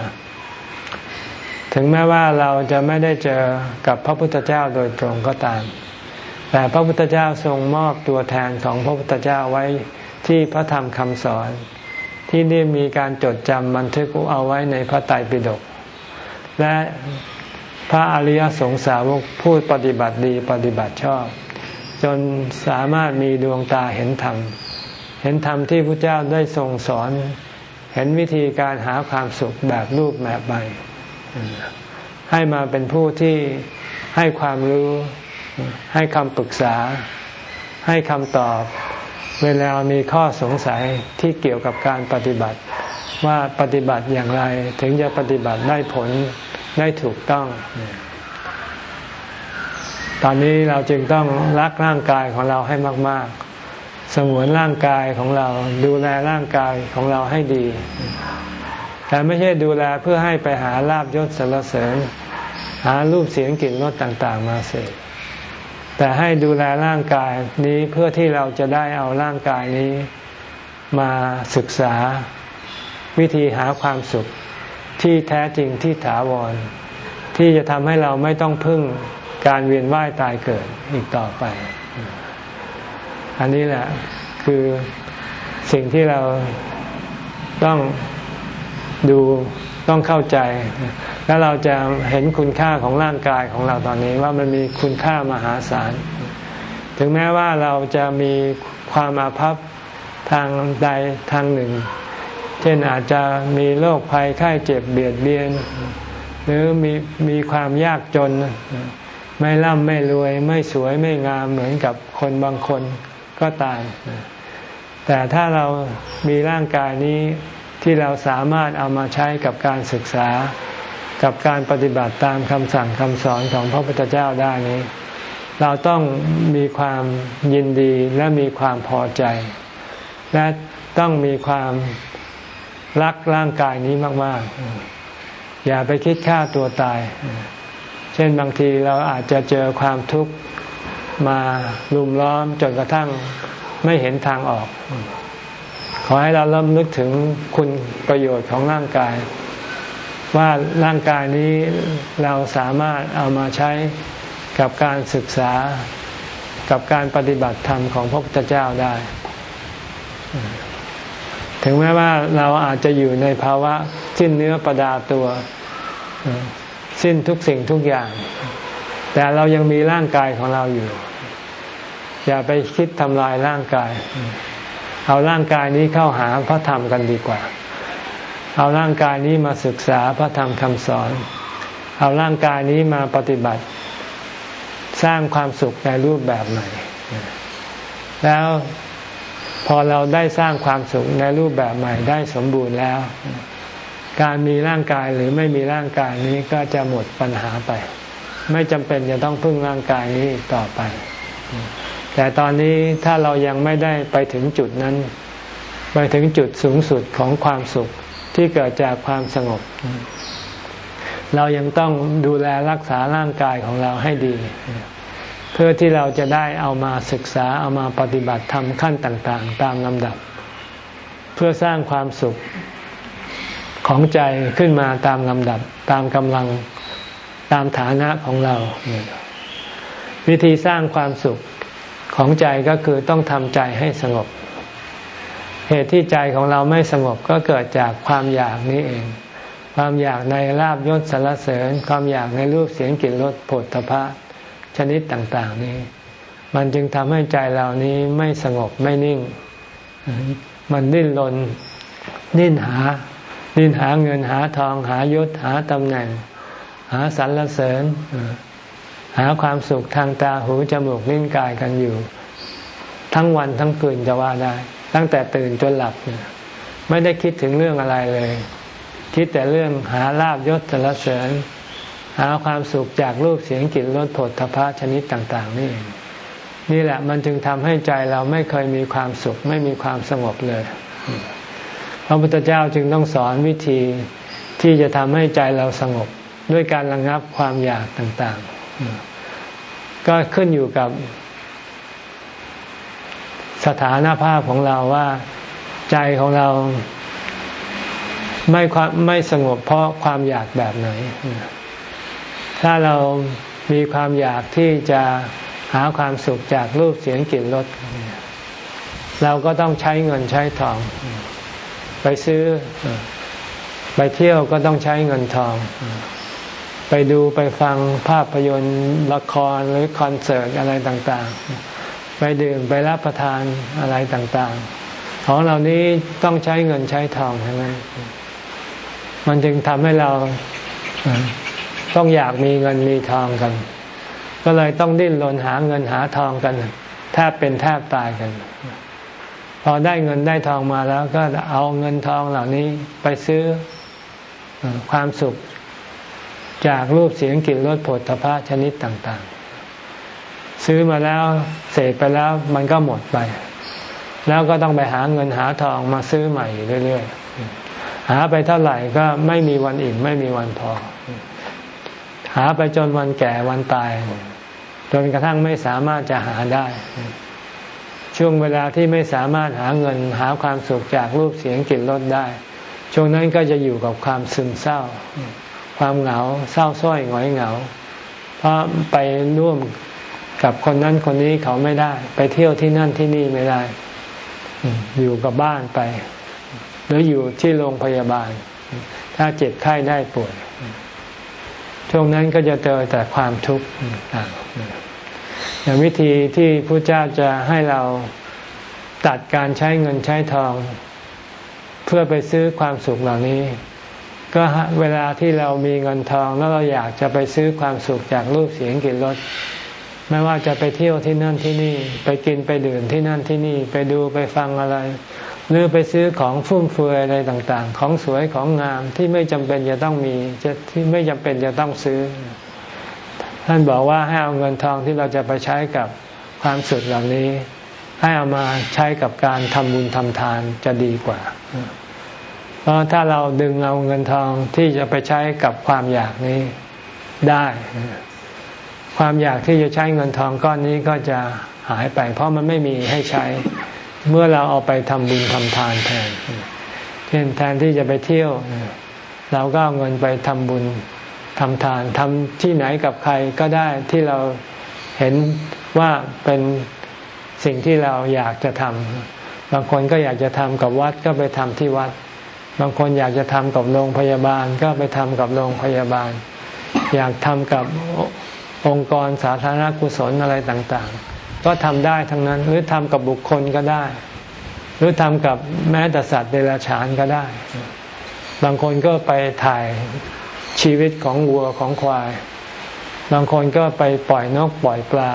ถึงแม้ว่าเราจะไม่ได้เจอกับพระพุทธเจ้าโดยตรงก็ตาม แต่พระพุทธเจ้าทรงมอบตัวแทนของพระพุทธเจ้าไว้ที่พระธรรมคำสอน ที่นี่มีการจดจำบันทึกเอาไว้ในพระไตรปิฎกและพระอริยสงสาวกพูดปฏิบัติดีปฏิบัติชอบ จนสามารถมีดวงตาเห็นธรรม เห็นธรรมที่พระเจ้าได้ทรงสอน เห็นวิธีการหาความสุขแบบรูปแบบใบให้มาเป็นผู้ที่ให้ความรู้ ให้คำปรึกษา ให้คำตอบ เวลามีข้อสงสัยที่เกี่ยวกับการปฏิบัติ ว่าปฏิบัติอย่างไรถึงจะปฏิบัติได้ผลได้ถูกต้อง ตอนนี้เราจึงต้องรักร่างกายของเราให้มาก ๆสงวนร่างกายของเราดูแลร่างกายของเราให้ดี แต่ไม่ใช่ดูแลเพื่อให้ไปหาลาบยศสรรเสริญ หารูปเสียงกลิ่นรสต่าง ๆ มาเสพ แต่ให้ดูแลร่างกายนี้เพื่อที่เราจะได้เอาร่างกายนี้มาศึกษาวิธีหาความสุขที่แท้จริงที่ถาวร ที่จะทำให้เราไม่ต้องพึ่งการเวียนว่ายตายเกิดอีกต่อไป อันนี้แหละคือสิ่งที่เราต้องดูต้องเข้าใจ แล้วเราจะเห็นคุณค่าของร่างกายของเราตอนนี้ว่ามันมีคุณค่ามหาศาล ถึงแม้ว่าเราจะมีความอาภัพทางใดทางหนึ่ง เช่นอาจจะมีโรคภัยไข้เจ็บเบียดเบียน หรือมีมีความยากจน ไม่ร่ำไม่รวย ไม่สวยไม่งามเหมือนกับคนบางคนก็ตาม แต่ถ้าเรามีร่างกายนี้ที่เราสามารถเอามาใช้กับการศึกษา กับการปฏิบัติตามคำสั่งคำสอนของพระพุทธเจ้าได้นี้ เราต้องมีความยินดีและมีความพอใจ และต้องมีความรักร่างกายนี้มาก ๆ อย่าไปคิดฆ่าตัวตาย เช่นบางทีเราอาจจะเจอความทุกข์มาลุมล้อมจนกระทั่งไม่เห็นทางออก ขอให้เราเริ่มนึกถึงคุณประโยชน์ของร่างกาย ว่าร่างกายนี้เราสามารถเอามาใช้กับการศึกษากับการปฏิบัติธรรมของพระพุทธเจ้าได้ ถึงแม้ว่าเราอาจจะอยู่ในภาวะสิ้นเนื้อประดาตัว สิ้นทุกสิ่งทุกอย่าง แต่เรายังมีร่างกายของเราอยู่ อย่าไปคิดทำลายร่างกาย เอาร่างกายนี้เข้าหาพระธรรมกันดีกว่า เอาร่างกายนี้มาศึกษาพระธรรมคำสอน เอาร่างกายนี้มาปฏิบัติ สร้างความสุขในรูปแบบใหม่ แล้วพอเราได้สร้างความสุขในรูปแบบใหม่ได้สมบูรณ์แล้ว การมีร่างกายหรือไม่มีร่างกายนี้ก็จะหมดปัญหาไป ไม่จำเป็นจะต้องพึ่งร่างกายนี้ต่อไป แต่ตอนนี้ถ้าเรายังไม่ได้ไปถึงจุดนั้น ไปถึงจุดสูงสุดของความสุข ที่เกิดจากความสงบ เรายังต้องดูแลรักษาร่างกายของเราให้ดี เพื่อที่เราจะได้เอามาศึกษาเอามาปฏิบัติทำขั้นต่างๆ ตามลำดับ เพื่อสร้างความสุขของใจขึ้นมาตามลำดับตามกำลังตามฐานะของเรา วิธีสร้างความสุขของใจก็คือต้องทำใจให้สงบ เหตุที่ใจของเราไม่สงบก็เกิดจากความอยากนี้เอง ความอยากในลาบยศสารเสริญ ความอยากในรูปเสียงกลิ่นรสผลตภะชนิดต่างๆนี้ มันจึงทำให้ใจเรานี้ไม่สงบไม่นิ่ง มันดิ้นรนดิ้นหา ดิ้นหาเงินหาทองหายศหาตำแหน่ง หาสรรเสริญ หาความสุขทางตาหูจมูกลิ้นกายกันอยู่ ทั้งวันทั้งคืนจะว่าได้ ตั้งแต่ตื่นจนหลับ ไม่ได้คิดถึงเรื่องอะไรเลย คิดแต่เรื่องหาลาบยศสรรเสริญ หาความสุขจากรูปเสียงกลิ่นรสผลทพะชนิดต่าง ๆ นี่ นี่แหละมันจึงทำให้ใจเราไม่เคยมีความสุข ไม่มีความสงบเลยพระพุทธเจ้าจึงต้องสอนวิธีที่จะทำให้ใจเราสงบด้วยการระงงับความอยากต่าง ๆ ก็ขึ้นอยู่กับ สถานภาพของเราว่าใจของเราไม่ความไม่สงบเพราะความอยากแบบไหน ถ้าเรามีความอยากที่จะหาความสุขจากรูปเสียงกลิ่นรสเราก็ต้องใช้เงินใช้ทอง ไปซื้อ ไปเที่ยวก็ต้องใช้เงินทอง ไปดูไปฟังภาพยนตร์ละครหรือคอนเสิร์ตอะไรต่าง ๆ ไปดื่มไปรับประทานอะไรต่างๆ ของเหล่านี้ต้องใช้เงินใช้ทองทั้งนั้นมันจึงทำให้เราต้องอยากมีเงินมีทองกัน ก็เลยต้องดิ้นรนหาเงินหาทองกันแทบเป็นแทบตายกัน พอได้เงินได้ทองมาแล้ว ก็เอาเงินทองเหล่านี้ไปซื้อความสุขจากรูปเสียงกลิ่นรสผลทพะชนิดต่าง ๆ ซื้อมาแล้วเสร็จไปแล้วมันก็หมดไป แล้วก็ต้องไปหาเงินหาทองมาซื้อใหม่เรื่อยๆหาไปเท่าไหร่ก็ไม่มีวันอิ่มไม่มีวันพอ หาไปจนวันแก่วันตาย จนกระทั่งไม่สามารถจะหาได้ ช่วงเวลาที่ไม่สามารถหาเงินหาความสุขจากรูปเสียงกลิ่นรสได้ ช่วงนั้นก็จะอยู่กับความซึมเศร้า ความเหงาเศร้าส้อยหงอยเหงา เพราะไปร่วม กับคนนั้นคนนี้เขาไม่ได้ ไปเที่ยวที่นั่นที่นี่ไม่ได้ อยู่กับบ้านไป หรืออยู่ที่โรงพยาบาล ถ้าเจ็บไข้ได้ป่วยช่วงนั้นก็จะเจอแต่ความทุกข์อย่างวิธีที่พระเจ้าจะให้เราตัดการใช้เงินใช้ทอง เพื่อไปซื้อความสุขเหล่านี้ ก็เวลาที่เรามีเงินทองแล้วเราอยากจะไปซื้อความสุขจากรูปเสียงกลิ่นรส ไม่ว่าจะไปเที่ยวที่นั่นที่นี่ ไปกินไปดื่มที่นั่นที่นี่ ไปดูไปฟังอะไร หรือไปซื้อของฟุ่มเฟือยอะไรต่างๆ ของสวยของงามที่ไม่จำเป็นจะต้องมีจะที่ไม่จำเป็นจะต้องซื้อ ท่านบอกว่าให้เอาเงินทองที่เราจะไปใช้กับความสุขเหล่านี้ ให้เอามาใช้กับการทำบุญทำทานจะดีกว่า เพราะถ้าเราดึงเอาเงินทองที่จะไปใช้กับความอยากนี้ได้ ความอยากที่จะใช้เงินทองก้อนนี้ก็จะหายไป เพราะมันไม่มีให้ใช้ เมื่อเราเอาไปทำบุญทำทานแทน เช่นแทนที่จะไปเที่ยว เราก็เอาเงินไปทำบุญทำทานทำที่ไหนกับใครก็ได้ที่เราเห็นว่าเป็นสิ่งที่เราอยากจะทำบางคนก็อยากจะทำกับวัดก็ไปทำที่วัด บางคนอยากจะทำกับโรงพยาบาลก็ไปทำกับโรงพยาบาล อยากทำกับ องค์กรสาธารณกุศลอะไรต่างๆ ก็ทำได้ทั้งนั้น หรือทำกับบุคคลก็ได้ หรือทำกับแม้แต่สัตว์เดรัจฉานก็ได้ บางคนก็ไปถ่ายชีวิตของวัวของควาย บางคนก็ไปปล่อยนกปล่อยปลา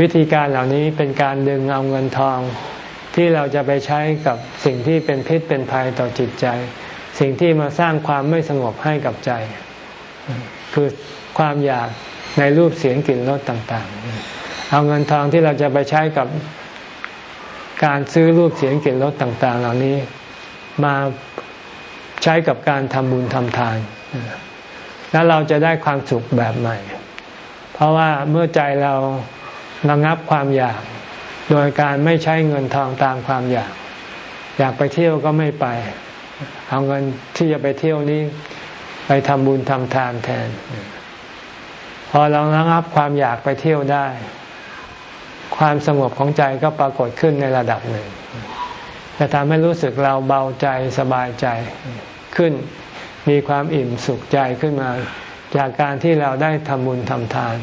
วิธีการเหล่านี้เป็นการดึงเอาเงินทองที่เราจะไปใช้กับสิ่งที่เป็นพิษเป็นภัยต่อจิตใจ สิ่งที่มาสร้างความไม่สงบให้กับใจ คือ ความอยากในรูปเสียงกลิ่นรสต่าง ๆ เอาเงินทองที่เราจะไปใช้กับการซื้อรูปเสียงกลิ่นรสต่าง ๆ เหล่านี้มาใช้กับการทำบุญทำทาน แล้วเราจะได้ความสุขแบบใหม่ เพราะว่าเมื่อใจเราระงับความอยาก โดยการไม่ใช้เงินทองตามความอยาก อยากไปเที่ยวก็ไม่ไป เอาเงินที่จะไปเที่ยวนี้ ไปทำบุญทำทานแทน พอเราระงับความอยากไปเที่ยวได้ ความสงบของใจก็ปรากฏขึ้นในระดับหนึ่งจะทำให้รู้สึกเราเบาใจสบายใจขึ้น มีความอิ่มสุขใจขึ้นมา จากการที่เราได้ทำบุญทำทาน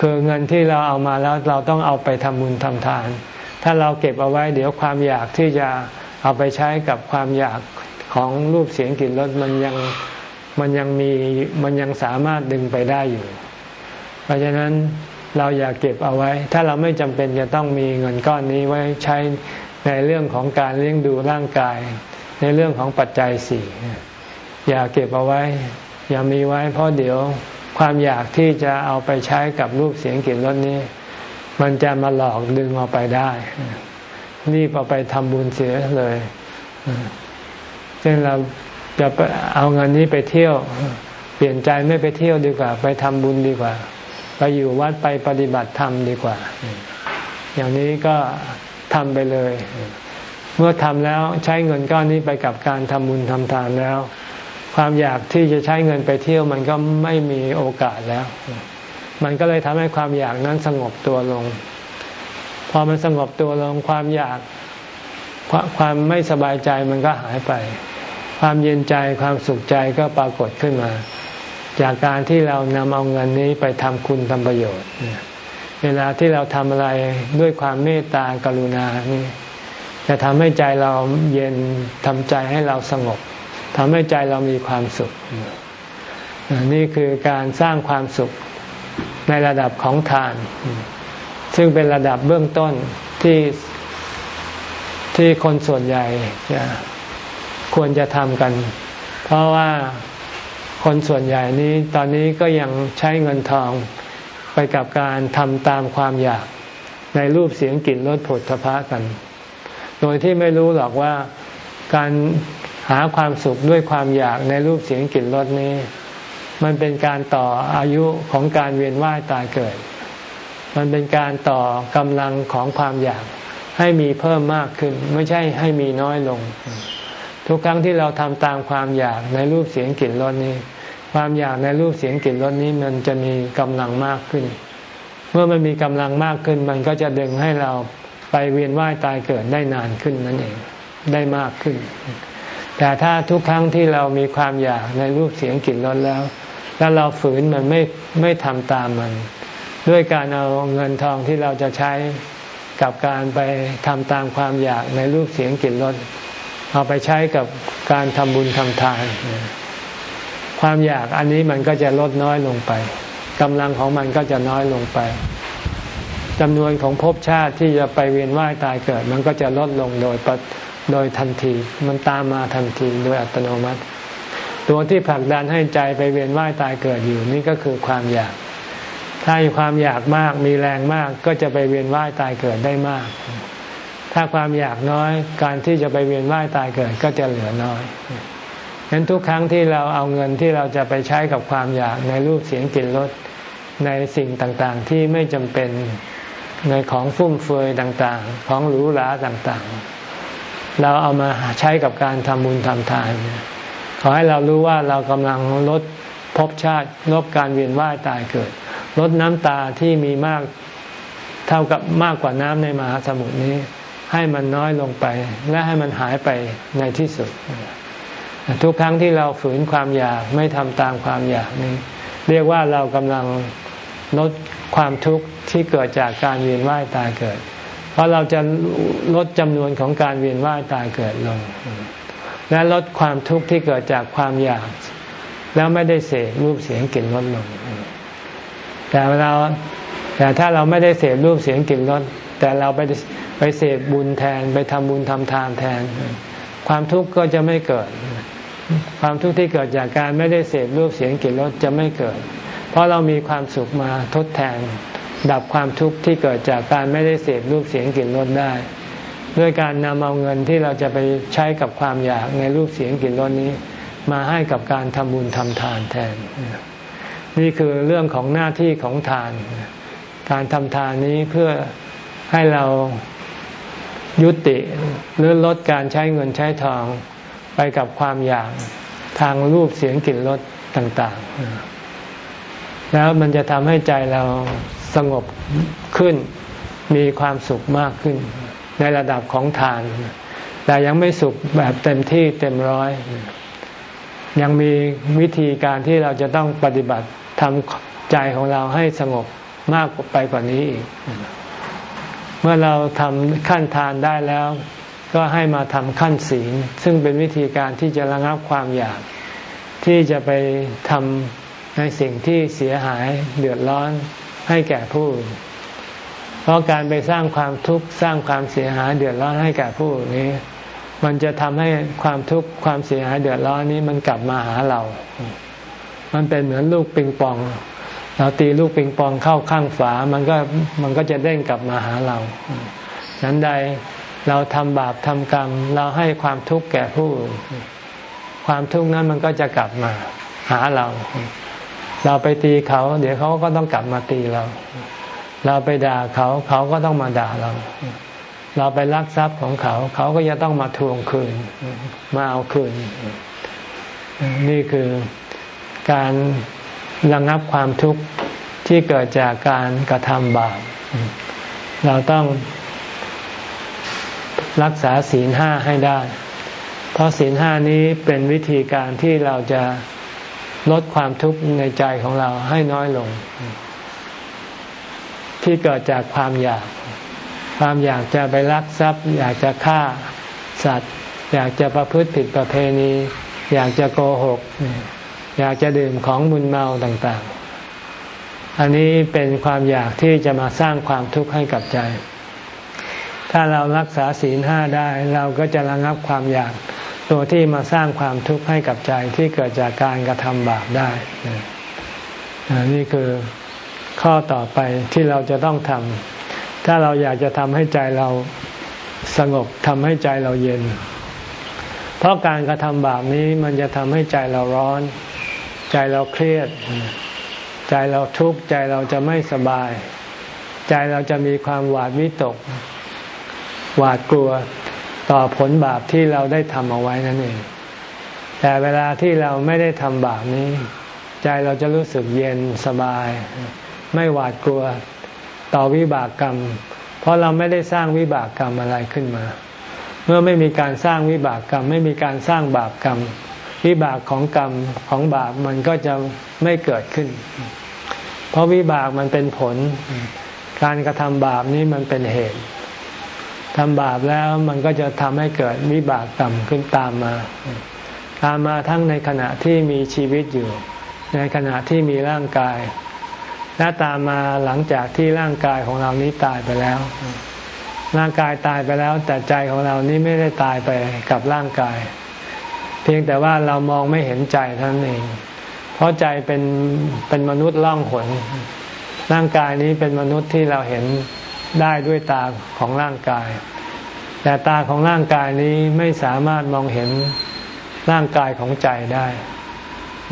คือเงินที่เราเอามาแล้วเราต้องเอาไปทำบุญทำทาน ถ้าเราเก็บเอาไว้เดี๋ยวความอยากที่จะเอาไปใช้กับความอยากของรูปเสียงกลิ่นรสมันยัง มันยังมีมันยังสามารถดึงไปได้อยู่ เพราะฉะนั้นเราอย่าเก็บเอาไว้ ถ้าเราไม่จำเป็นจะต้องมีเงินก้อนนี้ไว้ใช้ในเรื่องของการเลี้ยงดูร่างกาย ในเรื่องของปัจจัยสี่อย่าเก็บเอาไว้ อย่ามีไว้เพราะเดี๋ยวความอยากที่จะเอาไปใช้กับรูปเสียงกลิ่นรสนี้ มันจะมาหลอกดึงเอาไปได้รีบเอาไปทำบุญเสียเลยเช่นเรา จะเอาเงินนี้ไปเที่ยว เปลี่ยนใจไม่ไปเที่ยวดีกว่า ไปทำบุญดีกว่า ไปอยู่วัดไปปฏิบัติธรรมดีกว่า อย่างนี้ก็ทำไปเลย เมื่อทำแล้วใช้เงินก้อนนี้ไปกับการทำบุญทำทานแล้ว ความอยากที่จะใช้เงินไปเที่ยวมันก็ไม่มีโอกาสแล้ว มันก็เลยทำให้ความอยากนั้นสงบตัวลง พอมันสงบตัวลงความอยากความไม่สบายใจมันก็หายไป ความเย็นใจความสุขใจก็ปรากฏขึ้นมา จากการที่เรานำเอาเงินนี้ไปทำคุณทำประโยชน์ เวลาที่เราทำอะไรด้วยความเมตตากรุณานี่จะทำให้ใจเราเย็นทำใจให้เราสงบทำให้ใจเรามีความสุข นี่คือการสร้างความสุขในระดับของทาน ซึ่งเป็นระดับเบื้องต้นที่ที่คนส่วนใหญ่จะ ควรจะทำกัน เพราะว่าคนส่วนใหญ่นี้ตอนนี้ก็ยังใช้เงินทองไปกับการทำตามความอยากในรูปเสียงกลิ่นรสผลทพะกัน โดยที่ไม่รู้หรอกว่าการหาความสุขด้วยความอยากในรูปเสียงกลิ่นรสนี้ มันเป็นการต่ออายุของการเวียนว่ายตายเกิด มันเป็นการต่อกำลังของความอยากให้มีเพิ่มมากขึ้น ไม่ใช่ให้มีน้อยลง ทุกครั้งที่เราทำตามความอยากในรูปเสียงกลิ่นรสนี้ ความอยากในรูปเสียงกลิ่นรสนี้มันจะมีกำลังมากขึ้น เมื่อมันมีกำลังมากขึ้น มันก็จะดึงให้เราไปเวียนว่ายตายเกิดได้นานขึ้นนั่นเองได้มากขึ้น แต่ถ้าทุกครั้งที่เรามีความอยากในรูปเสียงกลิ่นรสแล้ว แล้วเราฝืนมันไม่ไม่ทำตามมัน ด้วยการเอาเงินทองที่เราจะใช้กับการไปทำตามความอยากในรูปเสียงกลิ่นรส เอาไปใช้กับการทำบุญทำทาน ความอยากอันนี้มันก็จะลดน้อยลงไปกำลังของมันก็จะน้อยลงไปจำนวนของภพชาติที่จะไปเวียนว่ายตายเกิด มันก็จะลดลงโดยโดยทันที มันตามมาทันทีโดยอัตโนมัติ ตัวที่ผลักดันให้ใจไปเวียนว่ายตายเกิดอยู่นี่ก็คือความอยาก ถ้ามีความอยากมากมีแรงมากก็จะไปเวียนว่ายตายเกิดได้มาก ถ้าความอยากน้อยการที่จะไปเวียนว่ายตายเกิดก็จะเหลือน้อยฉะนั้นทุกครั้งที่เราเอาเงินที่เราจะไปใช้กับความอยากในรูปเสียงกลิ่นรสในสิ่งต่างๆ ที่ไม่จำเป็นในของฟุ่มเฟือยต่างๆ ของหรูหราต่างๆ เราเอามาใช้กับการทำบุญทำทาน ขอให้เรารู้ว่าเรากำลังลดภพชาติลดการเวียนว่ายตายเกิด ลดน้ำตาที่มีมากเท่ากับมากกว่าน้ำในมหาสมุทรนี้ ให้มันน้อยลงไป และให้มันหายไปในที่สุด ทุกครั้งที่เราฝืนความอยากไม่ทำตามความอยากนี้ เรียกว่าเรากำลังลดความทุกข์ที่เกิดจากการเวียนว่ายตายเกิด เพราะเราจะลดจำนวนของการเวียนว่ายตายเกิดลง และลดความทุกข์ที่เกิดจากความอยาก แล้วไม่ได้เสพรูปเสียงกลิ่นลดลงแต่เราแต่ถ้าเราไม่ได้เสพรูปเสียงกลิ่นรส แต่เราไปไปเสพบุญแทนไปทำบุญทำทานแทน ความทุกข์ก็จะไม่เกิด ความทุกข์ที่เกิดจากการไม่ได้เสพรูปเสียงกลิ่นรสจะไม่เกิด เพราะเรามีความสุขมาทดแทน ดับความทุกข์ที่เกิดจากการไม่ได้เสพรูปเสียงกลิ่นรสได้ ด้วยการนำเอาเงินที่เราจะไปใช้กับความอยากในรูปเสียงกลิ่นรสนี้ มาให้กับการทำบุญทำทานแทน นี่คือเรื่องของหน้าที่ของทานการทำทานนี้เพื่อ ให้เรายุติหรือลดการใช้เงินใช้ทองไปกับความอยากทางรูปเสียงกลิ่นรสต่าง ๆ แล้วมันจะทำให้ใจเราสงบขึ้น มีความสุขมากขึ้น ในระดับของทาน แต่ยังไม่สุขแบบเต็มที่เต็มร้อย ยังมีวิธีการที่เราจะต้องปฏิบัติทำใจของเราให้สงบมากไปกว่านี้อีก เมื่อเราทำขั้นทานได้แล้ว ก็ให้มาทำขั้นศีล ซึ่งเป็นวิธีการที่จะระงับความอยาก ที่จะไปทำในสิ่งที่เสียหายเดือดร้อนให้แก่ผู้อื่นเพราะการไปสร้างความทุกข์สร้างความเสียหายเดือดร้อนให้แก่ผู้อื่นนี้ มันจะทำให้ความทุกข์ความเสียหายเดือดร้อนนี้มันกลับมาหาเรา มันเป็นเหมือนลูกปิงปอง เราตีลูกปิงปองเข้าข้างฝา มันก็มันก็จะเด้งกลับมาหาเรานั้นใดเราทำบาปทำกรรม เราให้ความทุกข์แก่ผู้อื่นความทุกข์นั้นมันก็จะกลับมาหาเรา เราไปตีเขา เดี๋ยวเขาก็ต้องกลับมาตีเรา เราไปด่าเขาเขาก็ต้องมาด่าเรา เราไปลักทรัพย์ของเขา เขาก็จะต้องมาทวงคืน มาเอาคืน นี่คือการ ระงับความทุกข์ที่เกิดจากการกระทำบาป เราต้องรักษาศีลห้าให้ได้ เพราะศีลห้านี้เป็นวิธีการที่เราจะลดความทุกข์ในใจของเราให้น้อยลง ที่เกิดจากความอยาก ความอยากจะไปลักทรัพย์ อยากจะฆ่าสัตว์ อยากจะประพฤติผิดประเพณี อยากจะโกหก อยากจะดื่มของมึนเมาต่างๆ อันนี้เป็นความอยากที่จะมาสร้างความทุกข์ให้กับใจ ถ้าเรารักษาศีลห้าได้เราก็จะระงับความอยากตัวที่มาสร้างความทุกข์ให้กับใจที่เกิดจากการกระทำบาปได้นี่คือข้อต่อไปที่เราจะต้องทำถ้าเราอยากจะทำให้ใจเราสงบทำให้ใจเราเย็น เพราะการกระทำบาปนี้มันจะทำให้ใจเราร้อน ใจเราเครียด ใจเราทุกข์ใจเราจะไม่สบาย ใจเราจะมีความหวาดวิตก หวาดกลัวต่อผลบาปที่เราได้ทำเอาไว้นั่นเอง แต่เวลาที่เราไม่ได้ทำบาปนี้ ใจเราจะรู้สึกเย็นสบาย ไม่หวาดกลัวต่อวิบากกรรม เพราะเราไม่ได้สร้างวิบากกรรมอะไรขึ้นมา เมื่อไม่มีการสร้างวิบากกรรม ไม่มีการสร้างบาปกรรม วิบากของกรรมของบาปมันก็จะไม่เกิดขึ้น เพราะวิบากมันเป็นผล การกระทำบาปนี้มันเป็นเหตุทำบาปแล้วมันก็จะทำให้เกิดวิบากกรรมขึ้นตามมา ตามมาทั้งในขณะที่มีชีวิตอยู่ ในขณะที่มีร่างกาย และตามมาหลังจากที่ร่างกายของเรานี้ตายไปแล้ว ร่างกายตายไปแล้ว แต่ใจของเรานี้ไม่ได้ตายไปกับร่างกาย พียงแต่ว่าเรามองไม่เห็นใจท่านเอง เพราะใจเป็นเป็นมนุษย์ล่องหนร่างกายนี้เป็นมนุษย์ที่เราเห็นได้ด้วยตาของร่างกาย แต่ตาของร่างกายนี้ไม่สามารถมองเห็นร่างกายของใจได้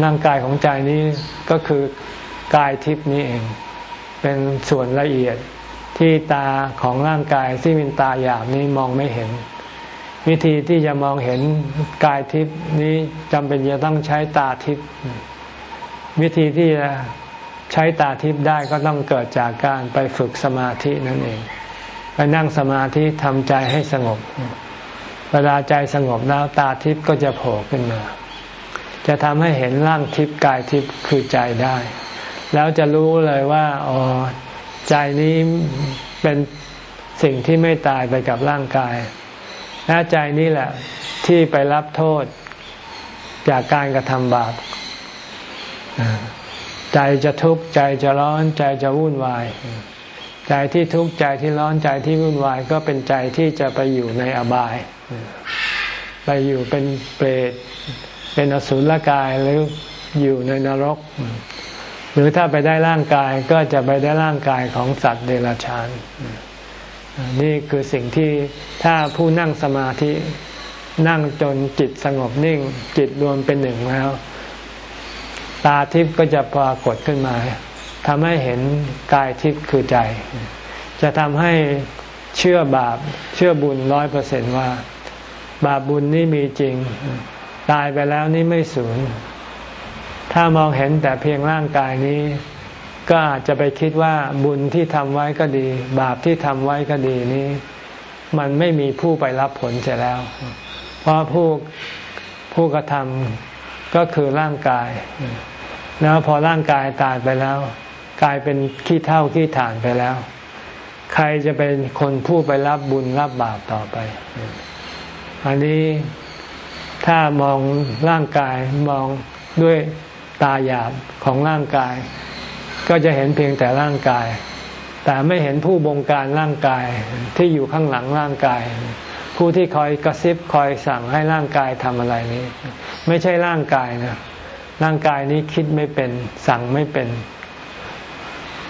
ร่างกายของใจนี้ก็คือกายทิพย์นี้เอง เป็นส่วนละเอียดที่ตาของร่างกายที่เป็นตาหยาบนี้มองไม่เห็น วิธีที่จะมองเห็นกายทิพย์นี้จำเป็นจะต้องใช้ตาทิพย์วิธีที่จะใช้ตาทิพย์ได้ก็ต้องเกิดจากการไปฝึกสมาธินั่นเอง ไปนั่งสมาธิทำใจให้สงบ เวลาใจสงบแล้วตาทิพย์ก็จะโผล่ขึ้นมา จะทำให้เห็นร่างทิพย์กายทิพย์คือใจได้ แล้วจะรู้เลยว่าอ๋อใจนี้เป็นสิ่งที่ไม่ตายไปกับร่างกาย และใจนี้แหละที่ไปรับโทษจากการกระทำบาปใจจะทุกข์ใจจะร้อนใจจะวุ่นวาย ใจที่ทุกข์ใจที่ร้อนใจที่วุ่นวาย ก็เป็นใจที่จะไปอยู่ในอบาย ไปอยู่เป็นเปรตเป็นอสุรกายหรืออยู่ในนรก หรือถ้าไปได้ร่างกายก็จะไปได้ร่างกายของสัตว์เดรัจฉาน นี่คือสิ่งที่ถ้าผู้นั่งสมาธินั่งจนจิตสงบนิ่ง จิตรวมเป็นหนึ่งแล้ว ตาทิพย์ก็จะปรากฏขึ้นมาทำให้เห็นกายทิพย์คือใจ จะทำให้เชื่อบาปเชื่อบุญร้อยเปอร์เซนว่า บาปบุญนี่มีจริง ตายไปแล้วนี่ไม่สูญถ้ามองเห็นแต่เพียงร่างกายนี้ ก็อาจจะไปคิดว่าบุญที่ทำไว้ก็ดี บาปที่ทำไว้ก็ดีนี้ มันไม่มีผู้ไปรับผลเสียแล้ว เพราะผู้ผู้กระทำก็คือร่างกาย แล้วพอร่างกายตายไปแล้ว กลายเป็นขี้เท่าขี้ฐานไปแล้ว ใครจะเป็นคนผู้ไปรับบุญรับบาปต่อไป อันนี้ถ้ามองร่างกายมองด้วยตาหยาบของร่างกาย ก็จะเห็นเพียงแต่ร่างกาย แต่ไม่เห็นผู้บงการร่างกายที่อยู่ข้างหลังร่างกาย ผู้ที่คอยกระซิบคอยสั่งให้ร่างกายทำอะไรนี้ ไม่ใช่ร่างกายนะร่างกายนี้คิดไม่เป็น สั่งไม่เป็น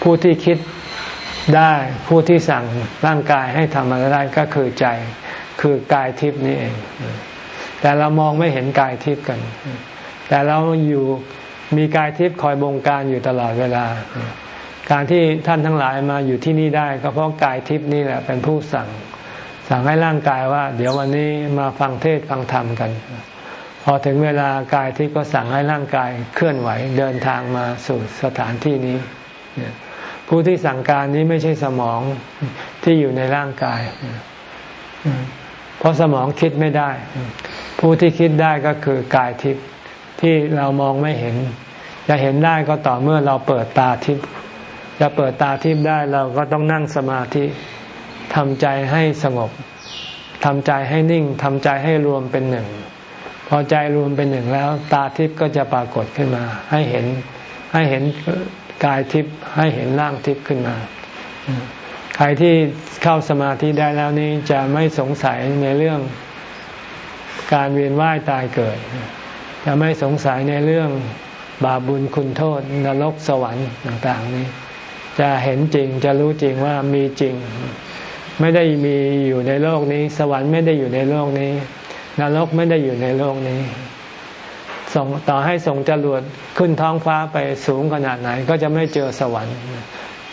ผู้ที่คิดได้ผู้ที่สั่งร่างกายให้ทำอะไรได้ก็คือใจ คือกายทิพย์นี่เอง แต่เรามองไม่เห็นกายทิพย์กัน แต่เราอยู่ มีกายทิพย์คอยบงการอยู่ตลอดเวลา การที่ท่านทั้งหลายมาอยู่ที่นี่ได้ ก็เพราะกายทิพย์นี่แหละเป็นผู้สั่ง สั่งให้ร่างกายว่า เดี๋ยววันนี้มาฟังเทศฟังธรรมกัน พอถึงเวลากายทิพย์ก็สั่งให้ร่างกายเคลื่อนไหวเดินทางมาสู่สถานที่นี้ ผู้ที่สั่งการนี้ไม่ใช่สมองที่อยู่ในร่างกาย เพราะสมองคิดไม่ได้ ผู้ที่คิดได้ก็คือกายทิพย์ ที่เรามองไม่เห็น จะเห็นได้ก็ต่อเมื่อเราเปิดตาทิพย์จะเปิดตาทิพย์ได้เราก็ต้องนั่งสมาธิทำใจให้สงบทำใจให้นิ่งทำใจให้รวมเป็นหนึ่ง พอใจรวมเป็นหนึ่งแล้ว ตาทิพย์ก็จะปรากฏขึ้นมา ให้เห็นให้เห็นกายทิพย์ให้เห็นร่างทิพย์ขึ้นมา ใครที่เข้าสมาธิได้แล้วนี้จะไม่สงสัยในเรื่องการเวียนว่ายตายเกิด จะไม่สงสัยในเรื่องบาปบุญคุณโทษนรกสวรรค์ต่างๆนี้ จะเห็นจริงจะรู้จริงว่ามีจริง ไม่ได้มีอยู่ในโลกนี้ สวรรค์ไม่ได้อยู่ในโลกนี้ นรกไม่ได้อยู่ในโลกนี้ ส่งต่อให้ส่งจรวดขึ้นท้องฟ้าไปสูงขนาดไหน ก็จะไม่เจอสวรรค์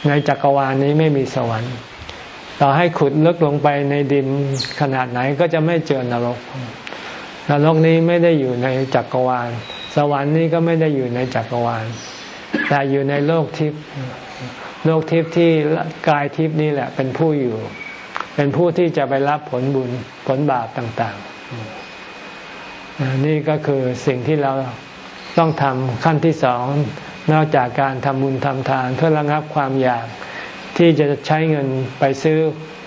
ในจักรวาลนี้ไม่มีสวรรค์ ต่อให้ขุดลึกลงไปในดินขนาดไหนก็จะไม่เจอนรก นรกนี้ไม่ได้อยู่ในจักรวาล สวรรค์นี้ก็ไม่ได้อยู่ในจักรวาล แต่อยู่ในโลกทิพย์โลกทิพย์ที่กายทิพย์นี่แหละ เป็นผู้อยู่ เป็นผู้ที่จะไปรับผลบุญผลบาปต่างๆ นี่ก็คือสิ่งที่เราต้องทำขั้นที่สองนอกจากการทำบุญทำทานเพื่อระงับความอยาก ที่จะใช้เงินไปซื้อ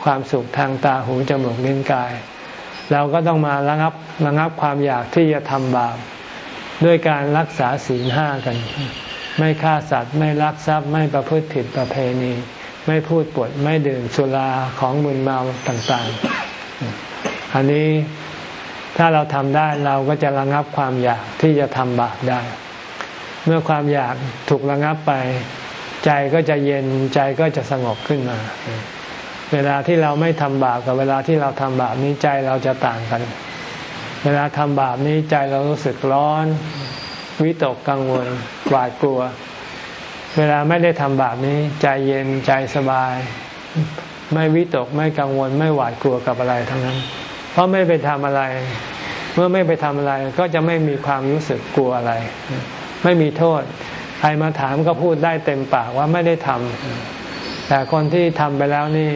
ความสุขทางตาหูจมูกลิ้นกาย เราก็ต้องมาระงับระงับความอยากที่จะทำบาปด้วยการรักษาศีลห้ากัน ไม่ฆ่าสัตว์ไม่ลักทรัพย์ไม่ประพฤติผิดประเพณี ไม่พูดปดไม่ดื่มสุราของมึนเมาต่างๆ อันนี้ถ้าเราทำได้เราก็จะระงับความอยากที่จะทำบาปได้ เมื่อความอยากถูกระงับไป ใจก็จะเย็นใจก็จะสงบขึ้นมา เวลาที่เราไม่ทำบาปกับเวลาที่เราทำบาปนี้ใจเราจะต่างกัน เวลาทำบาปนี้ใจเรารู้สึกร้อน วิตกกังวลหวาดกลัว เวลาไม่ได้ทำบาปนี้ใจเย็นใจสบาย ไม่วิตกไม่กังวลไม่หวาดกลัวกับอะไรทั้งนั้น เพราะไม่ไปทำอะไร เมื่อไม่ไปทำอะไรก็จะไม่มีความรู้สึกกลัวอะไร ไม่มีโทษ ใครมาถามก็พูดได้เต็มปากว่าไม่ได้ทำ แต่คนที่ทำไปแล้วนี่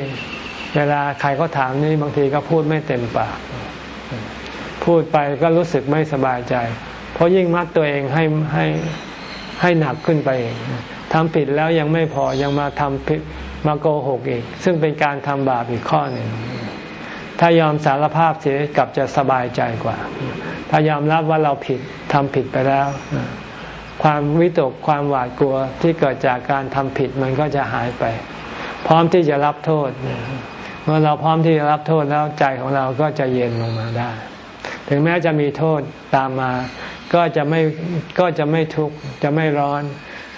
เวลาใครก็ถามนี่บางทีก็พูดไม่เต็มปากพูดไปก็รู้สึกไม่สบายใจ เพราะยิ่งมัดตัวเองให้ให้ให้หนักขึ้นไปเองทำผิดแล้วยังไม่พอยังมาทำผิดมาโกหกอีก ซึ่งเป็นการทำบาปอีกข้อหนึ่งถ้ายอมสารภาพเสียกับจะสบายใจกว่า ถ้ายอมรับว่าเราผิดทำผิดไปแล้ว ความวิตกความหวาดกลัวที่เกิดจากการทำผิดมันก็จะหายไป พร้อมที่จะรับโทษ เมื่อเราพร้อมที่จะรับโทษแล้วใจของเราก็จะเย็นลงมาได้ ถึงแม้จะมีโทษตามมา ก็จะไม่ก็จะไม่ทุกข์จะไม่ร้อน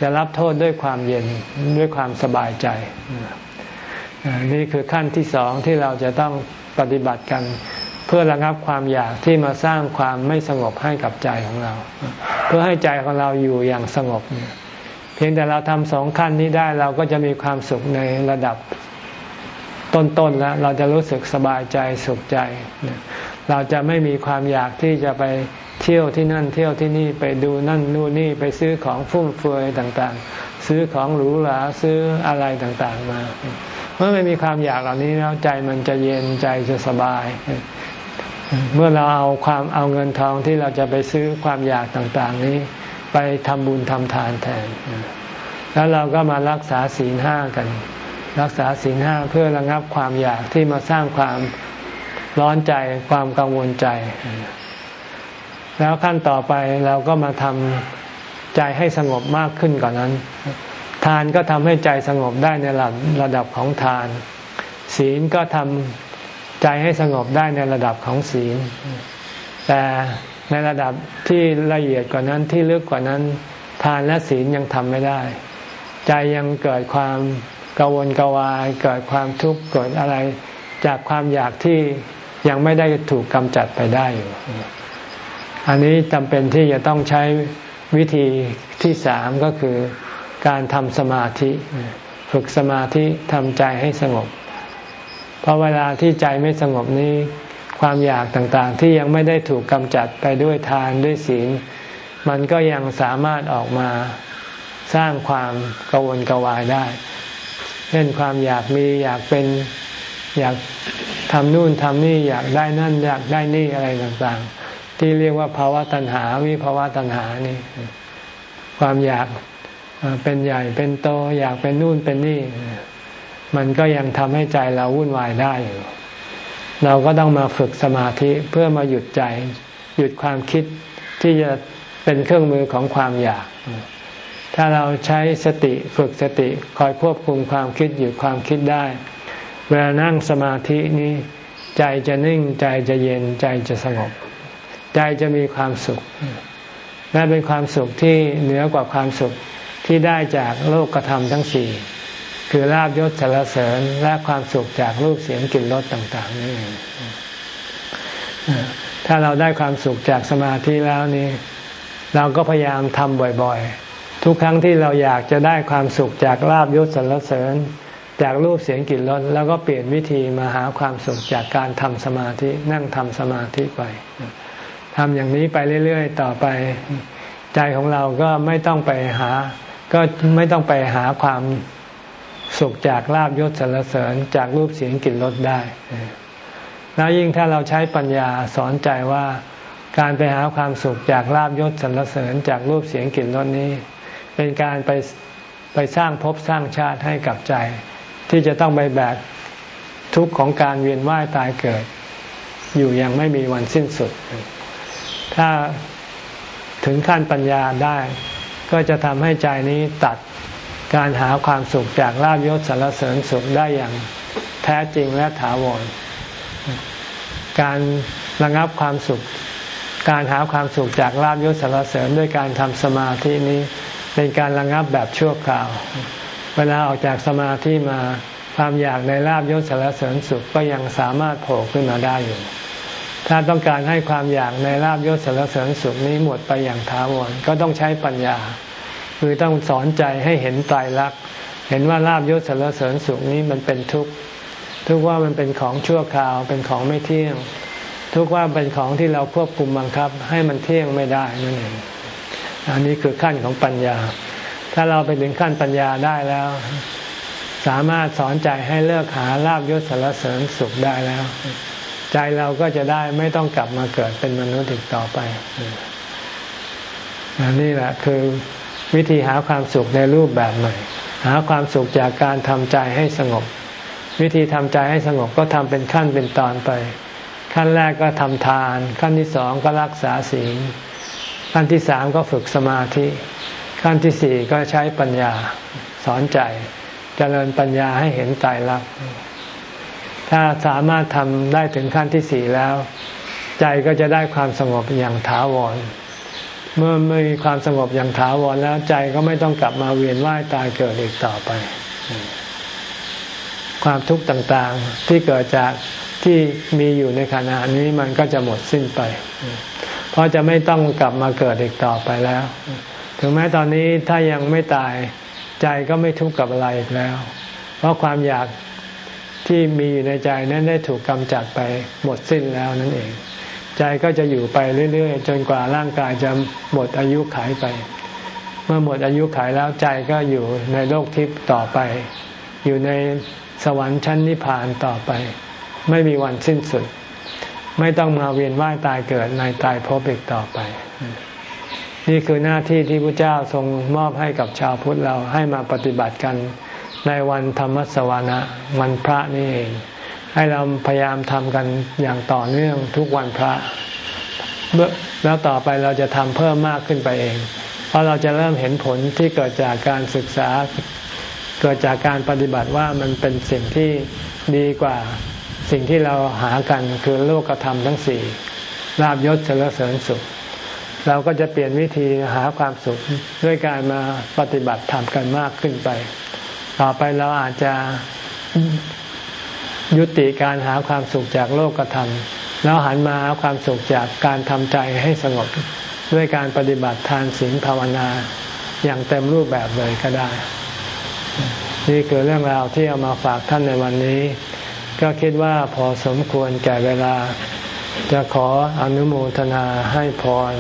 จะรับโทษด้วยความเย็นด้วยความสบายใจ นี่คือขั้นที่สองที่เราจะต้องปฏิบัติกันเพื่อระงับความอยากที่มาสร้างความไม่สงบให้กับใจของเรา เพื่อให้ใจของเราอยู่อย่างสงบเเพียงแต่เราทำสองขั้นนี้ได้เราก็จะมีความสุขในระดับต้นๆแล้วเราจะรู้สึกสบายใจสุขใจ เราจะไม่มีความอยากที่จะไปเที่ยวที่นั่นเที่ยวที่นี่ไปดูนั่นนู่นนี่ไปซื้อของฟุ่มเฟือยต่างๆ ซื้อของหรูหราซื้ออะไรต่างๆมาเมื่อไม่มีความอยากเหล่านี้แล้วใจมันจะเย็นใจจะสบาย เมื่อเราเอาความเอาเงินทองที่เราจะไปซื้อความอยากต่างๆนี้ ไปทำบุญทำทานแทน แล้วเราก็มารักษาศีลห้ากัน รักษาศีลห้าเพื่อระงับความอยากที่มาสร้างความร้อนใจความกังวลใจ แล้วขั้นต่อไปเราก็มาทำใจให้สงบมากขึ้นกว่านนั้น ทานก็ทำให้ใจสงบได้ในระดับระดับของทาน ศีลก็ทำใจให้สงบได้ในระดับของศีล แต่ ในระดับที่ละเอียดกว่านั้นที่ลึกกว่านั้น ทานและศีลยังทำไม่ได้ ใจยังเกิดความกังวลกวาย เกิดความทุกข์เกิดอะไร จากความอยากที่ยังไม่ได้ถูกกำจัดไปได้อยู่อันนี้จำเป็นที่จะต้องใช้วิธีที่สามก็คือการทำสมาธิ ฝึกสมาธิทำใจให้สงบ เพราะเวลาที่ใจไม่สงบนี้ ความอยากต่างๆ ที่ยังไม่ได้ถูกกำจัดไปด้วยทานด้วยศีล มันก็ยังสามารถออกมาสร้างความกังวลกวายได้ เช่นความอยากมีอยากเป็นอยากทำนู่นทำนี่อยากได้นั่นอยากได้นี่อะไรต่างๆ ที่เรียกว่าภาวะตัณหาวิภาวะตัณหานี่ ความอยากเป็นใหญ่เป็นโตอยากเป็นนู่นเป็นนี่ มันก็ยังทำให้ใจเราวุ่นวายได้อยู่ เราก็ต้องมาฝึกสมาธิเพื่อมาหยุดใจ หยุดความคิดที่จะเป็นเครื่องมือของความอยาก ถ้าเราใช้สติฝึกสติคอยควบคุมความคิดหยุดความคิดได้ เวลานั่งสมาธินี้ ใจจะนิ่งใจจะเย็นใจจะสงบ ใจจะมีความสุขและเป็นความสุขที่เหนือกว่าความสุขที่ได้จากโลกธรรมทั้งสี่ คือลาบยศสารเสริญและความสุขจากรูปเสียงกลิ่นรสต่าง ๆ นี่เองถ้าเราได้ความสุขจากสมาธิแล้วนี่ เราก็พยายามทำบ่อยๆ ทุกครั้งที่เราอยากจะได้ความสุขจากลาบยศสารเสริญ จากรูปเสียงกลิ่นรสแล้วก็เปลี่ยนวิธีมาหาความสุขจากการทำสมาธินั่งทำสมาธิไปทำอย่างนี้ไปเรื่อยๆ ต่อไป ใจของเราก็ไม่ต้องไปหา ก็ไม่ต้องไปหาความ สุขจากลาบยศสรรเสริญจากรูปเสียงกลิ่นรสได้ แล้วยิ่งถ้าเราใช้ปัญญาสอนใจว่าการไปหาความสุขจากลาบยศสรรเสริญจากรูปเสียงกลิ่นรสนี้ เป็นการไปไปสร้างภพสร้างชาติให้กับใจ ที่จะต้องไปแบกทุกข์ของการเวียนว่ายตายเกิด อยู่อย่างไม่มีวันสิ้นสุด ถ้าถึงขั้นปัญญาได้ ก็จะทำให้ใจนี้ตัด การหาความสุขจากลาบยศสารเสริญสุขได้อย่างแท้จริงและถาวร การระงับความสุข การหาความสุขจากลาบยศสารเสริญด้วยการทำสมาธินี้เป็นการระงับแบบชั่วคราว เวลาออกจากสมาธิมาความอยากในลาบยศสารเสริญสุขก็ยังสามารถโผล่ขึ้นมาได้อยู่ ถ้าต้องการให้ความอยากในลาบยศสารเสริญสุขนี้หมดไปอย่างถาวรก็ต้องใช้ปัญญา คือต้องสอนใจให้เห็นตายรักเห็นว่าลาบยศสารเสริญสุขนี้มันเป็นทุกข์ทุกว่ามันเป็นของชั่วคราวเป็นของไม่เที่ยง ทุกว่าเป็นของที่เราควบคุมบังคับ ให้มันเที่ยงไม่ได้นั่นเองอันนี้คือขั้นของปัญญา ถ้าเราไปถึงขั้นปัญญาได้แล้ว สามารถสอนใจให้เลิกหาลาบยศสารเสริญสุขได้แล้ว ใจเราก็จะได้ไม่ต้องกลับมาเกิดเป็นมนุษย์อีกต่อไปนนี่แหละคือ วิธีหาความสุขในรูปแบบใหม่ หาความสุขจากการทำใจให้สงบ วิธีทำใจให้สงบก็ทำเป็นขั้นเป็นตอนไป ขั้นแรกก็ทำทาน ขั้นที่สองก็รักษาศีลขั้นที่สามก็ฝึกสมาธิ ขั้นที่สี่ก็ใช้ปัญญาสอนใจจเจริญปัญญาให้เห็นตายรัก ถ้าสามารถทำได้ถึงขั้นที่สี่แล้ว ใจก็จะได้ความสงบอย่างถาวร เมื่อไม่มีความสงบอย่างถาวรแล้วใจก็ไม่ต้องกลับมาเวียนว่ายตายเกิดอีกต่อไป ความทุกข์ต่างๆที่เกิดจากที่มีอยู่ในขณะนี้มันก็จะหมดสิ้นไป เพราะจะไม่ต้องกลับมาเกิดอีกต่อไปแล้ว ถึงแม้ตอนนี้ถ้ายังไม่ตายใจก็ไม่ทุกข์กับอะไรอีกแล้ว เพราะความอยากที่มีอยู่ในใจนั้นได้ถูกกำจัดไปหมดสิ้นแล้วนั่นเอง ใจก็จะอยู่ไปเรื่อยๆ จนกว่าร่างกายจะหมดอายุขัยไป เมื่อหมดอายุขัยแล้วใจก็อยู่ในโลกทิพย์ต่อไป อยู่ในสวรรค์ชั้นนิพพานต่อไป ไม่มีวันสิ้นสุด ไม่ต้องมาเวียนว่ายตายเกิดในตายภพอีกต่อไป นี่คือหน้าที่ที่พระเจ้าทรงมอบให้กับชาวพุทธเราให้มาปฏิบัติกันในวันธรรมสวนะวันพระนี่เอง ให้เราพยายามทำกันอย่างต่อเนื่องทุกวันพระ แล้วต่อไปเราจะทำเพิ่มมากขึ้นไปเอง เพราะเราจะเริ่มเห็นผลที่เกิดจากการศึกษา เกิดจากการปฏิบัติว่ามันเป็นสิ่งที่ดีกว่าสิ่งที่เราหากันคือโลกธรรมทั้งสี่ลาบยศเสริญสุข เราก็จะเปลี่ยนวิธีหาความสุขด้วยการมาปฏิบัติธรรมกันมากขึ้นไป ต่อไปเราอาจจะ ยุติการหาความสุขจากโลกธรรม แล้วหันมาหาความสุขจากการทำใจให้สงบด้วยการปฏิบัติทานศีลภาวนาอย่างเต็มรูปแบบเลยก็ได้ นี่คือเรื่องราวที่เอามาฝากท่านในวันนี้ ก็คิดว่าพอสมควรแก่เวลา จะขออนุโมทนาให้พร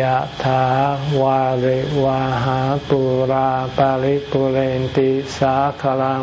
ยะถาวาริวาหาปุราปาริปุเรนติสาคลัง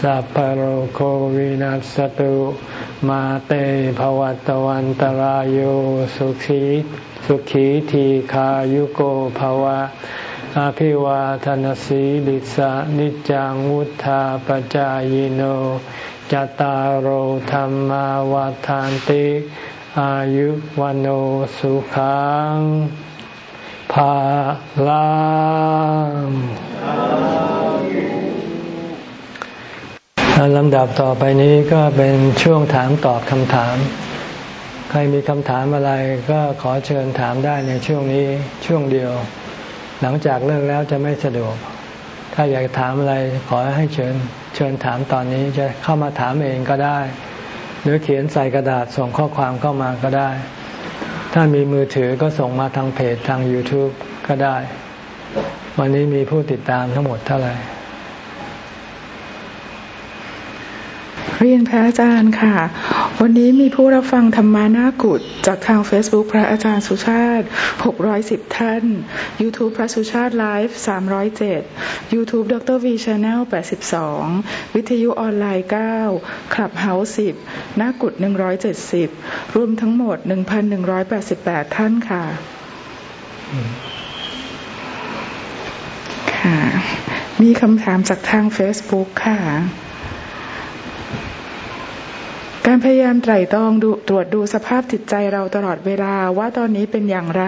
สัพพโรโควินัสตุมาเตภวัตวันตรโยสุขีสุขีทีขายุโกภวะอภิวาทนสีลิสะนิจังวุธาปจายโนจตารโหธรรมวาทานติ อายุวันโอสุขังภาลัง ลำดับต่อไปนี้ก็เป็นช่วงถามตอบคำถาม ใครมีคำถามอะไรก็ขอเชิญถามได้ในช่วงนี้ช่วงเดียว หลังจากเลิกแล้วจะไม่สะดวก ถ้าอยากถามอะไรขอให้เชิญเชิญถามตอนนี้จะเข้ามาถามเองก็ได้ หรือเขียนใส่กระดาษส่งข้อความเข้ามาก็ได้ ถ้ามีมือถือก็ส่งมาทางเพจทาง YouTube ก็ได้ วันนี้มีผู้ติดตามทั้งหมดเท่าไหร่ เรียนพระอาจารย์ค่ะ วันนี้มีผู้รับฟังธรรมานากุฏจากทาง Facebook พระอาจารย์สุชาติ 610 ท่าน YouTube พระสุชาติไลฟ์307 YouTube ดร V Channel 82 วิทยุออนไลน์ 9 คลับเฮาส์10นากุฏ170 รวมทั้งหมด 1,188 ท่านค่ะ ค่ะ มีคำถามจากทาง Facebook ค่ะ การพยายามไตร่ตรองดูตรวจดูสภาพจิตใจเราตลอดเวลาว่าตอนนี้เป็นอย่างไร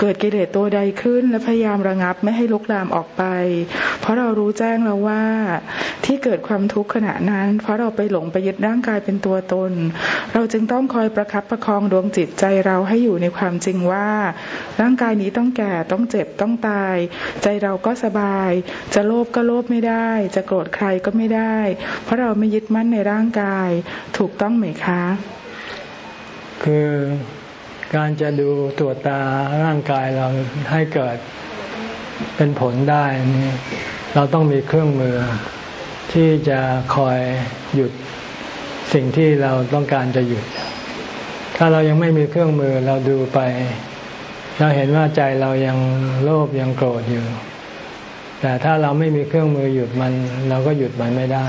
เกิดกิเลสตัวใดขึ้น และพยายามระงับไม่ให้ลุกลามออกไป เพราะเรารู้แจ้งแล้วว่า ที่เกิดความทุกข์ขณะนั้น เพราะเราไปหลงไปยึดร่างกายเป็นตัวตน เราจึงต้องคอยประครับประคองดวงจิตใจเราให้อยู่ในความจริงว่า ร่างกายนี้ต้องแก่ต้องเจ็บต้องตาย ใจเราก็สบาย จะโลภก็โลภไม่ได้ จะโกรธใครก็ไม่ได้ เพราะเราไม่ยึดมั่นในร่างกายถูกกต้องไหมคะ คือการจะดูตัวตาร่างกายเราให้เกิดเป็นผลได้นี่เราต้องมีเครื่องมือที่จะคอยหยุดสิ่งที่เราต้องการจะหยุด ถ้าเรายังไม่มีเครื่องมือเราดูไป เราเห็นว่าใจเรายังโลภยังโกรธอยู่ แต่ถ้าเราไม่มีเครื่องมือหยุดมัน เราก็หยุดมันไม่ได้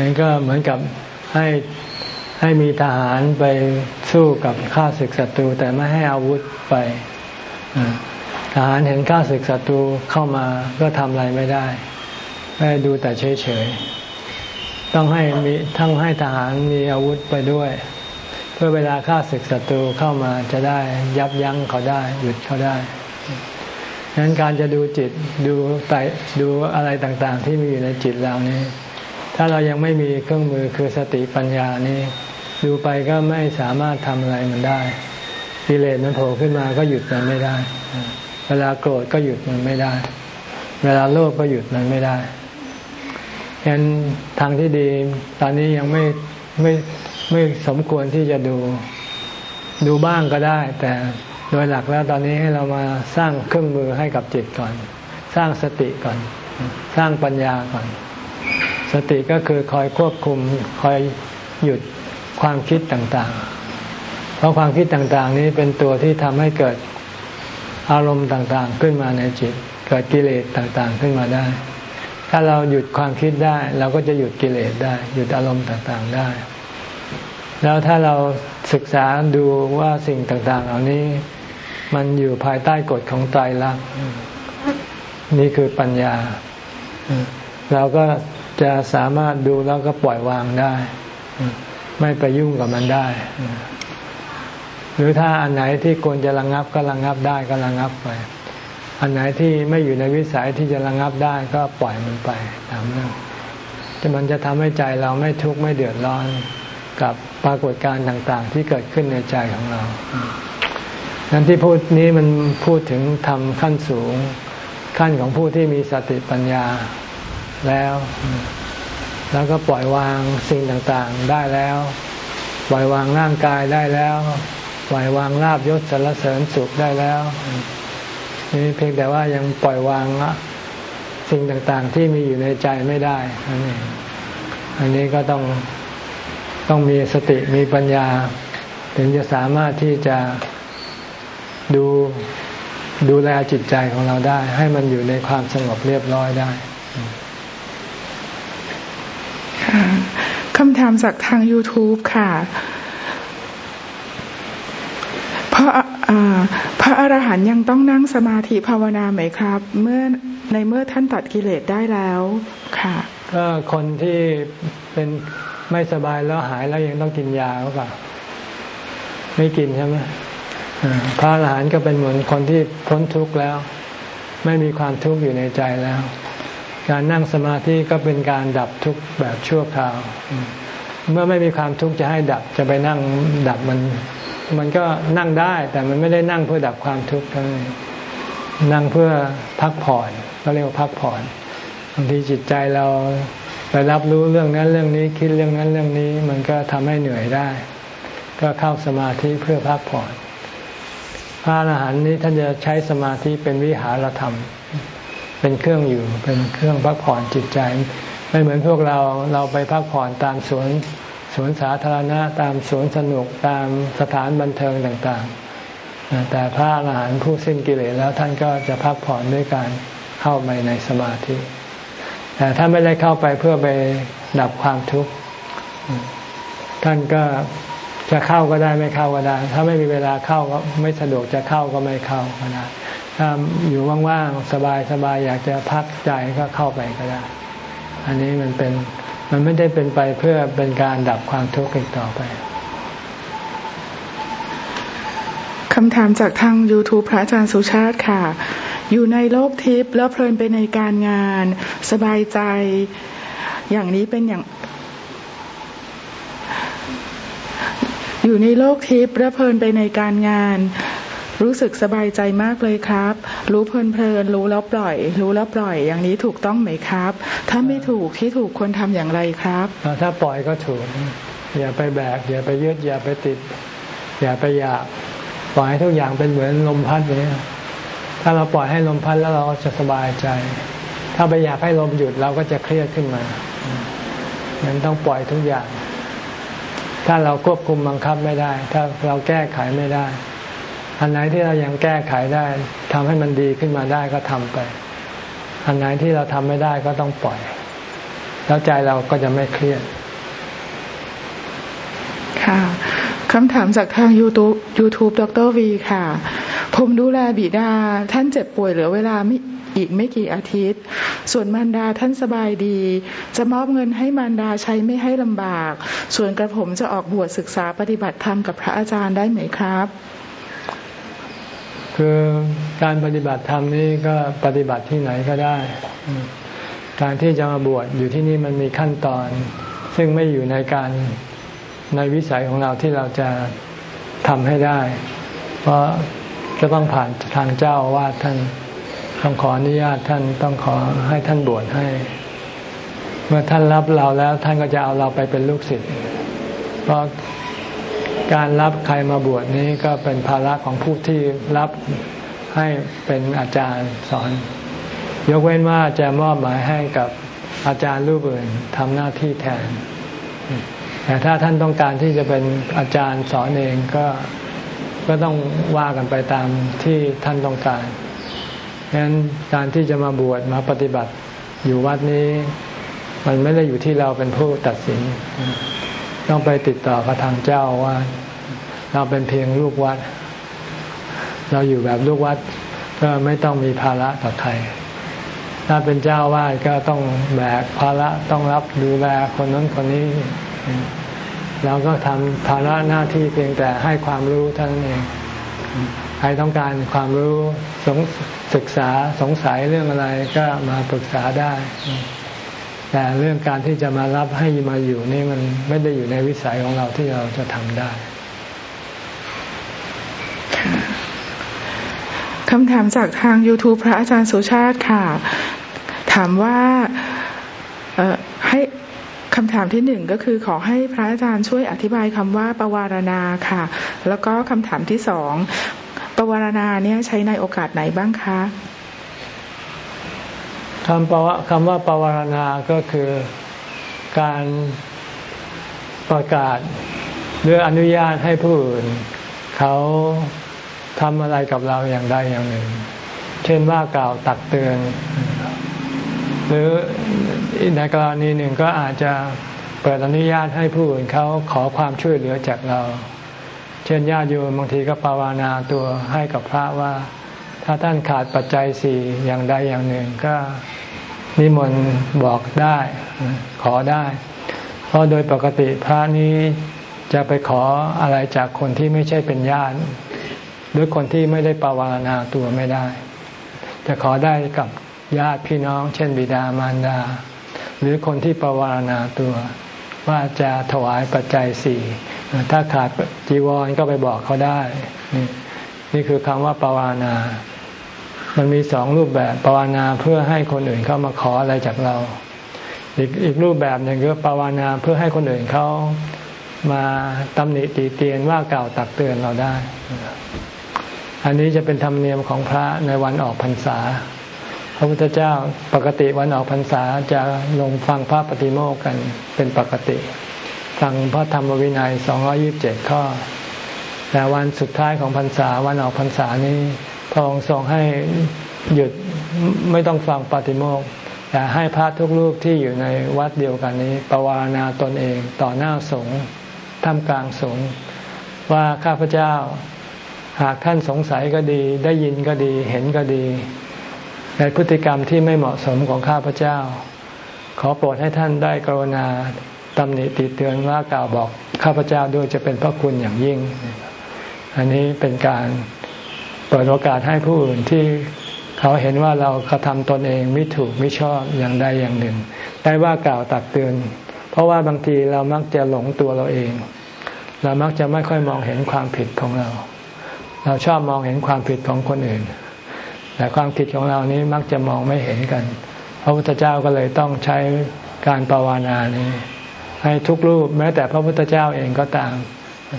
นั้นก็เหมือนกับ ให้ให้มีทหารไปสู้กับข้าศึกศัตรู แต่ไม่ให้อาวุธไปทหารเห็นข้าศึกศัตรูเข้ามาก็ทำอะไรไม่ได้ให้ดูแต่เฉยๆต้องให้มีทั้งให้ทหารมีอาวุธไปด้วย เพื่อเวลาข้าศึกศัตรูเข้ามาจะได้ยับยั้งเขาได้หยุดเขาได้ดังนั้นการจะดูจิตดูไตดูอะไรต่างๆ ที่มีอยู่ในจิตเรานี้ ถ้าเรายังไม่มีเครื่องมือคือสติปัญญานี้ดูไปก็ไม่สามารถทำอะไรมันได้กิเลสมันโผล่ขึ้นมาก็หยุดมันไม่ได้ เวลาโกรธก็หยุดมันไม่ได้ เวลาโลภก็หยุดมันไม่ได้ฉะนั้นทางที่ดีตอนนี้ยังไม่ไม่ไม่สมควรที่จะดูดูบ้างก็ได้ แต่โดยหลักแล้วตอนนี้ให้เรามาสร้างเครื่องมือให้กับจิตก่อน สร้างสติก่อน สร้างปัญญาก่อน สติก็คือคอยควบคุมคอยหยุดความคิดต่างๆ เพราะความคิดต่างๆ นี้เป็นตัวที่ทำให้เกิดอารมณ์ต่างๆ ขึ้นมาในจิต เกิดกิเลสต่างๆขึ้นมาได้ ถ้าเราหยุดความคิดได้ เราก็จะหยุดกิเลสได้ หยุดอารมณ์ต่างๆได้ แล้วถ้าเราศึกษาดูว่าสิ่งต่างๆ เหล่านี้มันอยู่ภายใต้กฎของใจรักนี่คือปัญญา เราก็ จะสามารถดูแล้วก็ปล่อยวางได้ ไม่ไปยุ่งกับมันได้ หรือถ้าอันไหนที่ควรจะระงงับก็ระงงับได้ก็ระงงับไป อันไหนที่ไม่อยู่ในวิสัยที่จะระงงับได้ก็ปล่อยมันไปตามเรื่องจะมันจะทำให้ใจเราไม่ทุกข์ไม่เดือดร้อนกับปรากฏการณ์ต่าง ๆ ที่เกิดขึ้นในใจของเรานั้นที่พูดนี้มันพูดถึงทำขั้นสูง ขั้นของผู้ที่มีสติปัญญา แล้ว แล้วก็ปล่อยวางสิ่งต่างๆได้แล้ว ปล่อยวางร่างกายได้แล้ว ปล่อยวางลาบยศสารเสริญสุขได้แล้วนี่เพียงแต่ว่ายังปล่อยวางสิ่งต่างๆ ที่มีอยู่ในใจไม่ได้อันนี้อันนี้ก็ต้องต้องมีสติมีปัญญา ถึงจะสามารถที่จะดูดูแลจิตใจของเราได้ ให้มันอยู่ในความสงบเรียบร้อยได้ คำถามจากทาง YouTube ค่ะ พระพระอรหันยังต้องนั่งสมาธิภาวนาไหมครับ เมื่อในเมื่อท่านตัดกิเลสได้แล้วค่ะ ก็คนที่เป็นไม่สบายแล้วหายแล้วยังต้องกินยาหรือเปล่าไม่กินใช่ไหมพระอรหันต์ก็เป็นเหมือนคนที่พ้นทุกข์แล้ว ไม่มีความทุกข์อยู่ในใจแล้ว การนั่งสมาธิก็เป็นการดับทุกข์แบบชั่วคราว เมื่อไม่มีความทุกข์จะให้ดับจะไปนั่งดับมัน มันก็นั่งได้แต่มันไม่ได้นั่งเพื่อดับความทุกข์เท่านั้นนั่งเพื่อพักผ่อนก็เรียกว่าพักผ่อนบางทีจิตใจเราไปรับรู้เรื่องนั้นเรื่องนี้คิดเรื่องนั้นเรื่องนี้ มันก็ทำให้เหนื่อยได้ ก็เข้าสมาธิเพื่อพักผ่อนพระอรหันต์นี้ท่านจะใช้สมาธิเป็นวิหารธรรม เป็นเครื่องอยู่เป็นเครื่องพักผ่อนจิตใจ ไม่เหมือนพวกเราเราไปพักผ่อนตามสวนสวนสาธารณะตามสวนสนุกตามสถานบันเทิงต่างๆ แต่พระอรหันต์ผู้สิ้นกิเลสแล้วท่านก็จะพักผ่อนด้วยการเข้าไปในสมาธิ แต่ถ้าไม่ได้เข้าไปเพื่อไปดับความทุกข์ท่านก็จะเข้าก็ได้ไม่เข้าก็ได้ ถ้าไม่มีเวลาเข้าก็ไม่สะดวกจะเข้าก็ไม่เข้าก็ได้ ถ้าอยู่ว่างๆสบายสบายอยากจะพักใจก็เข้าไปก็ได้ อันนี้มันเป็นมันไม่ได้เป็นไปเพื่อเป็นการดับความทุกข์อีกต่อไปคำถามจากทาง YouTube พระอาจารย์สุชาติค่ะ อยู่ในโลกทิพย์แล้วเพลินไปในการงาน สบายใจ อย่างนี้เป็นอย่าง อยู่ในโลกทิพย์แล้วเพลินไปในการงาน รู้สึกสบายใจมากเลยครับ รู้เพลินเพลินรู้แล้วปล่อย รู้แล้วปล่อย อย่างนี้ถูกต้องไหมครับ ถ้าไม่ถูกที่ถูกควรทำอย่างไรครับ ถ้าปล่อยก็ถูก อย่าไปแบก อย่าไปยึดอย่าไปติด อย่าไปอยากปล่อยให้ทุกอย่างเป็นเหมือนลมพัดอย่างนี้ถ้าเราปล่อยให้ลมพัดแล้วเราจะสบายใจ ถ้าไปอยากให้ลมหยุดเราก็จะเครียดขึ้นมามันต้องปล่อยทุกอย่าง ถ้าเราควบคุมบังคับไม่ได้ ถ้าเราแก้ไขไม่ได้ อันไหนที่เรายังแก้ไขได้ทำให้มันดีขึ้นมาได้ก็ทำไป อันไหนที่เราทำไม่ได้ก็ต้องปล่อย แล้วใจเราก็จะไม่เครียด ค่ะคำถามจากทาง YouTube YouTube ดรวีค่ะ ผมดูแลบิดา ท่านเจ็บป่วยเหลือเวลาไม่อีกไม่กี่อาทิตย์ ส่วนมารดาท่านสบายดี จะมอบเงินให้มารดาใช้ไม่ให้ลำบาก ส่วนกระผมจะออกบวชศึกษาปฏิบัติธรรมกับพระอาจารย์ได้ไหมครับ คือการปฏิบัติธรรมนี้ก็ปฏิบัติที่ไหนก็ได้ การที่จะมาบวชอยู่ที่นี่มันมีขั้นตอน ซึ่งไม่อยู่ในการในวิสัยของเราที่เราจะทำให้ได้ เพราะจะต้องผ่านทางเจ้าว่าท่านต้องขออนุญาตท่านต้องขอให้ท่านบวชให้ เมื่อท่านรับเราแล้วท่านก็จะเอาเราไปเป็นลูกศิษย์เพราะ การรับใครมาบวชนี้ก็เป็นภาระของผู้ที่รับให้เป็นอาจารย์สอน ยกเว้นว่าจะมอบหมายให้กับอาจารย์รูปอื่นทำหน้าที่แทน แต่ถ้าท่านต้องการที่จะเป็นอาจารย์สอนเองก็ก็ต้องว่ากันไปตามที่ท่านต้องการดังนั้นการที่จะมาบวชมาปฏิบัติอยู่วัดนี้ มันไม่ได้อยู่ที่เราเป็นผู้ตัดสิน ต้องไปติดต่อกับทางเจ้าว่า เราเป็นเพียงลูกวัด เราอยู่แบบลูกวัด ก็ไม่ต้องมีภาระต่อใครถ้าเป็นเจ้าวาดก็ต้องแบกภาระต้องรับดูแลคนนั้นคนนี้เราก็ทำภาระหน้าที่เพียงแต่ให้ความรู้เท่านั้นเอง ใครต้องการความรู้สงศึกษาสงสัยเรื่องอะไรก็มาปรึกษาได้ แต่เรื่องการที่จะมารับให้มาอยู่นี่มันไม่ได้อยู่ในวิสัยของเราที่เราจะทำได้คำถามจากทาง YouTube พระอาจารย์สุชาติค่ะ ถามว่าให้คำถามที่หนึ่งก็คือขอให้พระอาจารย์ช่วยอธิบายคำว่าปวารณาค่ะ แล้วก็คำถามที่สองปวารณาเนี่ยใช้ในโอกาสไหนบ้างคะ คำปวคำว่าปวารณาก็คือการประกาศหรืออนุญาตให้ผู้อื่น เขาทำอะไรกับเราอย่างใดอย่างหนึ่ง เช่นว่ากล่าวตักเตือน หรือในกรณีหนึ่งก็อาจจะเปิดอนุญาตให้ผู้อื่นเขาขอความช่วยเหลือจากเรา เช่นญาติโยมบางทีก็ภาวนาตัวให้กับพระว่า ถ้าท่านขาดปัจจัยสี่อย่างใดอย่างหนึ่งก็นิมนต์บอกได้ขอได้ เพราะโดยปกติพระนี้จะไปขออะไรจากคนที่ไม่ใช่เป็นญาติหรือคนที่ไม่ได้ปวารณาตัวไม่ได้ จะขอได้กับญาติพี่น้อง เช่นบิดามารดา หรือคนที่ปวารณาตัว ว่าจะถวายปัจจัยสี่ถ้าขาดจีวรก็ไปบอกเขาได้ นี่นี่คือคำว่าปวารณา มันมีสองรูปแบบปวารณาเพื่อให้คนอื่นเข้ามาขออะไรจากเรา อีกอีกรูปแบบหนึ่งก็ปวารณาเพื่อให้คนอื่นเขามาตำหนิตีเตียนว่ากล่าวตักเตือนเราได้ อันนี้จะเป็นธรรมเนียมของพระในวันออกพรรษา พระพุทธเจ้าปกติวันออกพรรษาจะลงฟังพระปฏิโมกกันเป็นปกติ ฟังพระธรรมวินัย 227 ข้อ แต่วันสุดท้ายของพรรษาวันออกพรรษานี้ พระองค์ทรงให้หยุดไม่ต้องฟังปฏิโมกแต่ให้พระทุกรูปที่อยู่ในวัดเดียวกันนี้ประวารณาตนเองต่อหน้าสงฆ์ท่ามกลางสงฆ์ว่าข้าพเจ้าหากท่านสงสัยก็ดี ได้ยินก็ดีเห็นก็ดี ในพฤติกรรมที่ไม่เหมาะสมของข้าพเจ้า ขอโปรดให้ท่านได้กรุณาตำหนิติเตือนว่ากล่าวบอกข้าพเจ้าด้วยจะเป็นพระคุณอย่างยิ่ง อันนี้เป็นการ เปิดโอกาสให้ผู้อื่นที่เขาเห็นว่าเรากระทำตนเองไม่ถูกไม่ชอบอย่างใดอย่างหนึ่ง ได้ว่ากล่าวตักเตือน เพราะว่าบางทีเรามักจะหลงตัวเราเอง เรามักจะไม่ค่อยมองเห็นความผิดของเรา เราชอบมองเห็นความผิดของคนอื่น แต่ความผิดของเรานี้มักจะมองไม่เห็นกัน พระพุทธเจ้าก็เลยต้องใช้การปวานานี้ ให้ทุกรูปแม้แต่พระพุทธเจ้าเองก็ตาม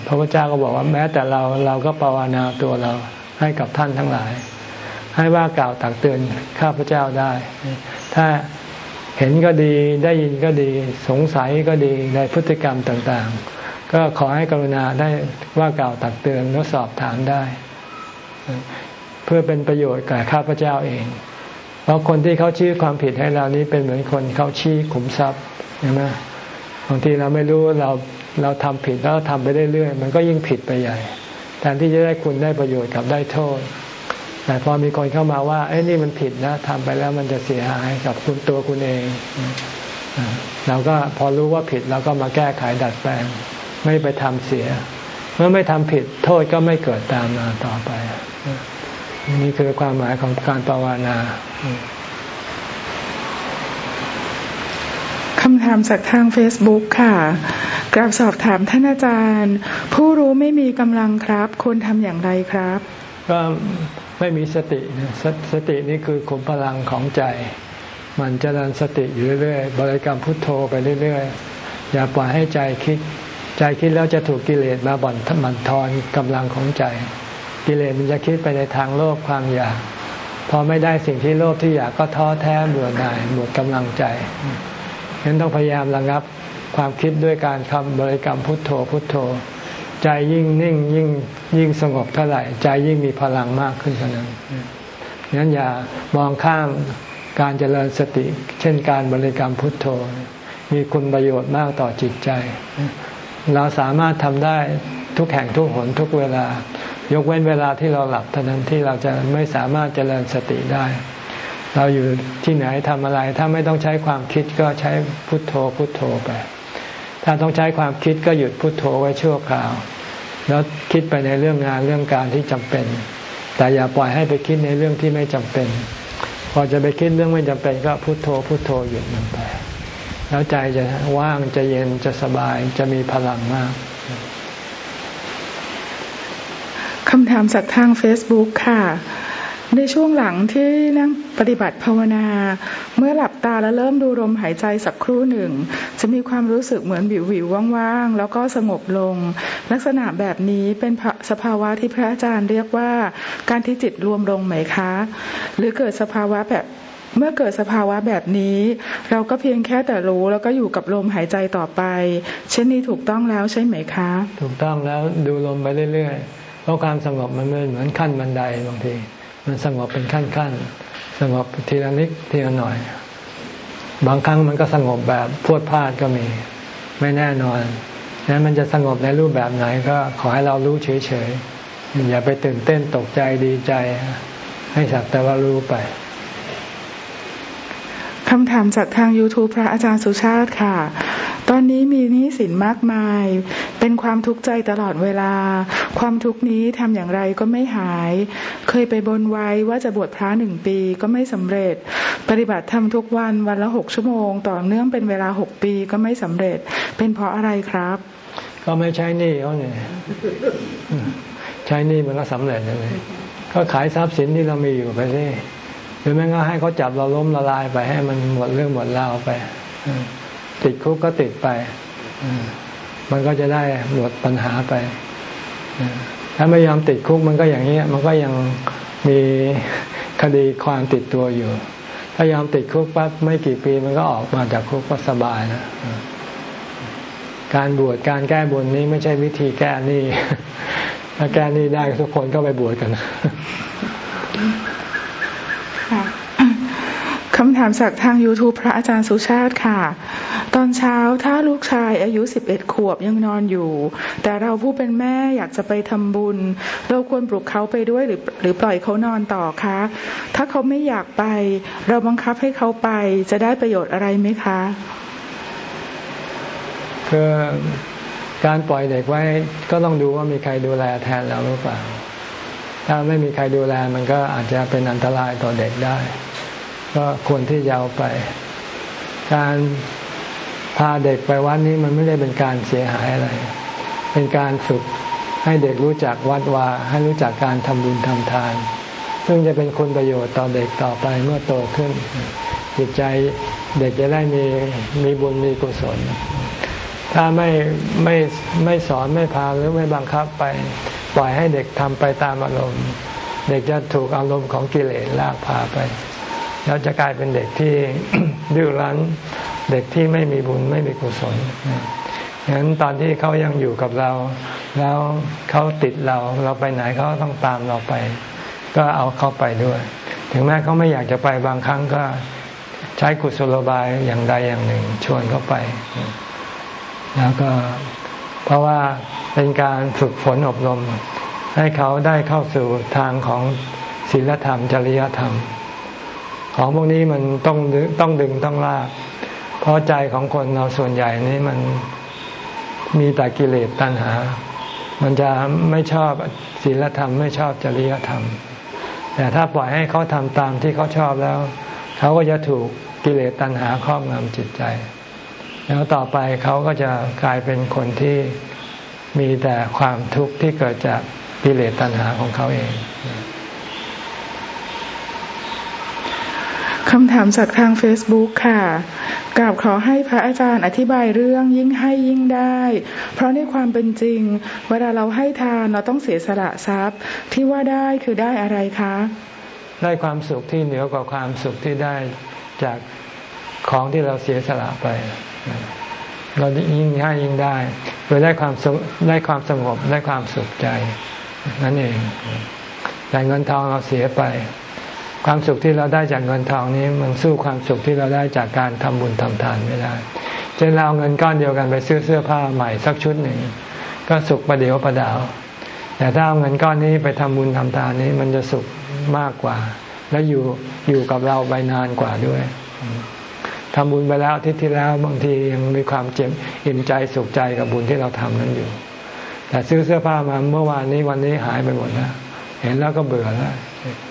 พระพุทธเจ้าก็บอกว่าแม้แต่เราเราก็ปวานาตัวเรา ให้กับท่านทั้งหลาย ให้ว่ากล่าวตักเตือนข้าพเจ้าได้ ถ้าเห็นก็ดีได้ยินก็ดีสงสัยก็ดีในพฤติกรรมต่างๆ ก็ขอให้กรุณาได้ว่ากล่าวตักเตือนและสอบถามได้ เพื่อเป็นประโยชน์แก่ข้าพเจ้าเอง เพราะคนที่เขาชี้ความผิดให้เรานี้เป็นเหมือนคนเขาชี้ขุมทรัพย์ใช่ไหมบางทีเราไม่รู้เราเราทำผิดแล้วทำไปเรื่อยๆมันก็ยิ่งผิดไปใหญ่ แทนที่จะได้คุณได้ประโยชน์กับได้โทษ แต่พอมีคนเข้ามาว่าไอ้นี่มันผิดนะทำไปแล้วมันจะเสียหายกับคุณตัวคุณเองเราก็พอรู้ว่าผิดเราก็มาแก้ไขดัดแปลง ไม่ไปทำเสีย เมื่อไม่ทำผิดโทษก็ไม่เกิดตามมาต่อไป นี่คือความหมายของการภาวนาคำถามจากทาง Facebook ค่ะ กราบสอบถามท่านอาจารย์ ผู้รู้ไม่มีกำลังครับ ควรทำอย่างไรครับ ก็ไม่มีสติสสตินี่คือขุมพลังของใจ มันจะรันสติอยู่เรื่อยๆบริกรรมพุทโธไปเรื่อยๆอย่าปล่อยให้ใจคิด ใจคิดแล้วจะถูกกิเลสมาบ่อนมันทอนกำลังของใจ กิเลสมันจะคิดไปในทางโลภความอยากพอไม่ได้สิ่งที่โลภที่อยากก็ท้อแท้เบื่อหน่ายหมดกำลังใจฉะนั้นต้องพยายามระงับ ความคิดด้วยการทำบริกรรมพุทโธพุทโธ ใจยิ่งนิ่งยิ่งยิ่งสงบเท่าไหร่ ใจยิ่งมีพลังมากขึ้นเท่านั้นนั้นอย่ามองข้ามการเจริญสติ เช่นการบริกรรมพุทโธ มีคุณประโยชน์มากต่อจิตใจ เราสามารถทำได้ทุกแห่งทุกหนทุกเวลา ยกเว้นเวลาที่เราหลับเท่านั้นที่เราจะไม่สามารถเจริญสติได้ เราอยู่ที่ไหนทำอะไร ถ้าไม่ต้องใช้ความคิดก็ใช้พุทโธพุทโธไป ถ้าต้องใช้ความคิดก็หยุดพุทโธไว้ชั่วคราว แล้วคิดไปในเรื่องงานเรื่องการที่จำเป็น แต่อย่าปล่อยให้ไปคิดในเรื่องที่ไม่จำเป็น พอจะไปคิดเรื่องไม่จำเป็นก็พุทโธพุทโธหยุดมันไป แล้วใจจะว่างจะเย็นจะสบายจะมีพลังมากคำถามจากทาง Facebook ค่ะ ในช่วงหลังที่นั่งปฏิบัติภาวนา เมื่อหลับตาแล้วเริ่มดูลมหายใจสักครู่หนึ่ง จะมีความรู้สึกเหมือนวิววิวว่างๆ แล้วก็สงบลง ลักษณะแบบนี้เป็นสภาวะที่พระอาจารย์เรียกว่าการที่จิตรวมลงไหมคะ หรือเกิดสภาวะแบบเมื่อเกิดสภาวะแบบนี้ เราก็เพียงแค่แต่รู้แล้วก็อยู่กับลมหายใจต่อไป เช่นนี้ถูกต้องแล้วใช่ไหมคะ ถูกต้องแล้วดูลมไปเรื่อยๆราะความสงบมันเหมือนขั้นบันไดบางที มันสงบเป็นขั้นขั้นสงบทีละนิดทีละหน่อย บางครั้งมันก็สงบแบบพวดพลาดก็มี ไม่แน่นอนนั้นมันจะสงบในรูปแบบไหนก็ขอให้เรารู้เฉยๆอย่าไปตื่นเต้นตกใจดีใจ ให้สักแต่ว่ารู้ไป คำถามจากทาง YouTube พระอาจารย์สุชาติค่ะ ตอนนี้มีหนี้สินมากมาย เป็นความทุกข์ใจตลอดเวลา ความทุกข์นี้ทำอย่างไรก็ไม่หาย เคยไปบนไว้ว่าจะบวชพระหนึ่งปีก็ไม่สำเร็จ ปฏิบัติทำทุกวันวันละหกชั่วโมง ต่อเนื่องเป็นเวลาหกปีก็ไม่สำเร็จ เป็นเพราะอะไรครับ ก็ไม่ใช้หนี้เขาเนี่ยใช้หนี้มันก็สำเร็จเลยก็ขายทรัพย์สินที่เรามีอยู่ไปสิ หรือไม่ก็ให้เขาจับเราล้มละลายไปให้มันหมดเรื่องหมดราวไปติดคุกก็ติดไปมันก็จะได้หมดปัญหาไปถ้าไม่ยอมติดคุกมันก็อย่างนี้มันก็ยังมีคดีความติดตัวอยู่ ถ้ายอมติดคุกปั๊บไม่กี่ปีมันก็ออกมาจากคุกก็สบายนะการบวชการแก้บนนี้ไม่ใช่วิธีแก้นี่ถ้าแก้นี่ได้ทุกคนก็ไปบวชกัน คำถามจากทาง YouTube พระอาจารย์สุชาติค่ะ ตอนเช้าถ้าลูกชายอายุสิบเอ็ดขวบยังนอนอยู่ แต่เราผู้เป็นแม่อยากจะไปทำบุญ เราควรปลุกเขาไปด้วยหรือหรือปล่อยเขานอนต่อคะ ถ้าเขาไม่อยากไป เราบังคับให้เขาไปจะได้ประโยชน์อะไรไหมคะคือการปล่อยเด็กไว้ก็ต้องดูว่ามีใครดูแลแทนเราหรือเปล่า ถ้าไม่มีใครดูแลมันก็อาจจะเป็นอันตรายต่อเด็กได้ ก็ควรที่จะเอาไป การพาเด็กไปวัดนี้มันไม่ได้เป็นการเสียหายอะไร เป็นการฝึกให้เด็กรู้จักวัดวาให้รู้จักการทำบุญทำทาน ซึ่งจะเป็นคุณประโยชน์ต่อเด็กต่อไปเมื่อโตขึ้น จิตใจเด็กจะได้มีมีบุญมีกุศล ถ้าไม่ไม่ไม่สอนไม่พาหรือไม่บังคับไป ปล่อยให้เด็กทำไปตามอารมณ์ เด็กจะถูกอารมณ์ของกิเลสลากพาไป แล้วจะกลายเป็นเด็กที่ดื้อรั้น เด็กที่ไม่มีบุญไม่มีกุศลฉะนั้นตอนที่เขายังอยู่กับเรา แล้วเขาติดเราเราไปไหนเขาต้องตามเราไป ก็เอาเขาไปด้วย ถึงแม้เขาไม่อยากจะไปบางครั้งก็ใช้กุศโลบายอย่างใดอย่างหนึ่ง ชวนเขาไป แล้วก็เพราะว่าเป็นการฝึกฝนอบรม ให้เขาได้เข้าสู่ทางของศีลธรรมจริยธรรม ของพวกนี้มันต้องต้องดึงต้องลาก เพราะใจของคนเราส่วนใหญ่นี้มันมีแต่กิเลสตัณหา มันจะไม่ชอบศีลธรรม ไม่ชอบจริยธรรม แต่ถ้าปล่อยให้เขาทำตามที่เขาชอบแล้ว เขาก็จะถูกกิเลสตัณหาครอบงำจิตใจ แล้วต่อไปเขาก็จะกลายเป็นคนที่มีแต่ความทุกข์ที่เกิดจากกิเลสตัณหาของเขาเอง คำถามจากทาง Facebook ค่ะกราบขอให้พระอาจารย์อธิบายเรื่องยิ่งให้ยิ่งได้ เพราะในความเป็นจริง เวลาเราให้ทานเราต้องเสียสละทรัพย์ ที่ว่าได้คือได้อะไรคะ ได้ความสุขที่เหนือกว่าความสุขที่ได้จากของที่เราเสียสละไป เรายิ่งให้ยิ่งได้โดยได้ความสุขได้ความสงบได้ความสุขใจนั่นเองแต่เงินทองเราเสียไป ความสุขที่เราได้จากเงินทองนี้มันสู้ความสุขที่เราได้จากการทำบุญทำทานไม่ได้ เช่นเราเอาเงินก้อนเดียวกันไปซื้อเสื้อผ้าใหม่สักชุดหนึ่ง ก็สุขประเดียวประดาว แต่ถ้าเอาเงินก้อนนี้ไปทำบุญทำทานนี้มันจะสุขมากกว่า และอยู่อยู่กับเราไปนานกว่าด้วยทำบุญไปแล้วทิตย์ที่แล้วบางทียังมีความเจ็บอิ่มใจสุขใจกับบุญที่เราทำนั้นอยู่ แต่ซื้อเสื้อผ้ามาเมื่อวานนี้วันนี้หายไปหมดแล้วเห็นแล้วก็เบื่อแล้ว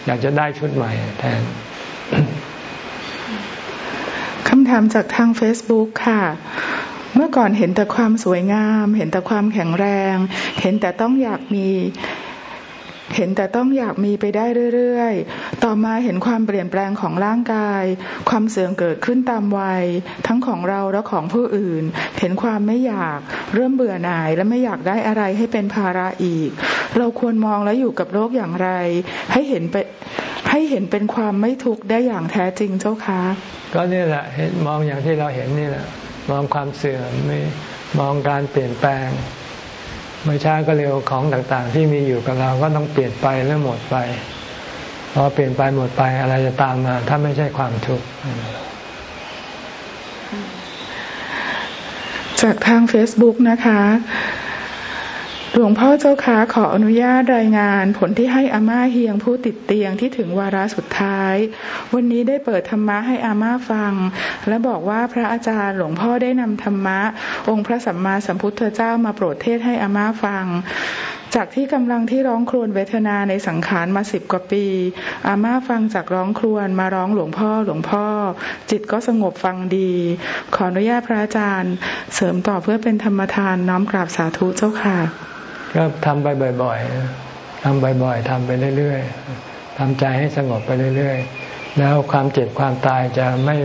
อยากจะได้ชุดใหม่แทนคำถามจากทาง Facebook ค่ะ เมื่อก่อนเห็นแต่ความสวยงาม เห็นแต่ความแข็งแรง เห็นแต่ต้องอยากมี เห็นแต่ต้องอยากมีไปได้เรื่อยๆ ต่อมาเห็นความเปลี่ยนแปลงของร่างกาย ความเสื่อมเกิดขึ้นตามวัย ทั้งของเราและของผู้อื่น เห็นความไม่อยาก เริ่มเบื่อหน่ายและไม่อยากได้อะไรให้เป็นภาระอีก เราควรมองและอยู่กับโลกอย่างไร ให้เห็นไปให้เห็นเป็นความไม่ทุกข์ได้อย่างแท้จริงเจ้าคะก็นี่แหละเห็นมองอย่างที่เราเห็นนี่แหละมองความเสื่อมมองการเปลี่ยนแปลง ไม่ช้าก็เร็วของต่างๆ ที่มีอยู่กับเราก็ต้องเปลี่ยนไปและหมดไปพอเปลี่ยนไปหมดไปอะไรจะตามมา ถ้าไม่ใช่ความทุกข์จากทาง Facebook นะคะ ลวงพ่อเจ้าค้าขออนุญาตรายงาน ผลที่ให้อาม่าเฮียงผู้ติดเตียงที่ถึงวาระสุดท้าย วันนี้ได้เปิดธรรมะให้อาม่าฟัง และบอกว่าพระอาจารย์หลวงพ่อได้นำธรรมะ องค์พระสัมมาสัมพุทธเจ้ามาโปรดเทศให้อาม่าฟังจากที่กำลังที่ร้องครวญเวทนาในสังขารมาสิบกว่าปี อาม่าฟังจากร้องครวญมาร้องหลวงพ่อหลวงพ่อ จิตก็สงบฟังดี ขออนุญาตพระอาจารย์ เสริมต่อเพื่อเป็นธรรมทานน้อมกราบสาธุเจ้าค่ะ ก็ทำไปบ่อยๆทำบ่อยๆทำไปเรื่อยๆทำใจให้สงบไปเรื่อยๆ แล้วความเจ็บความตายจะไม่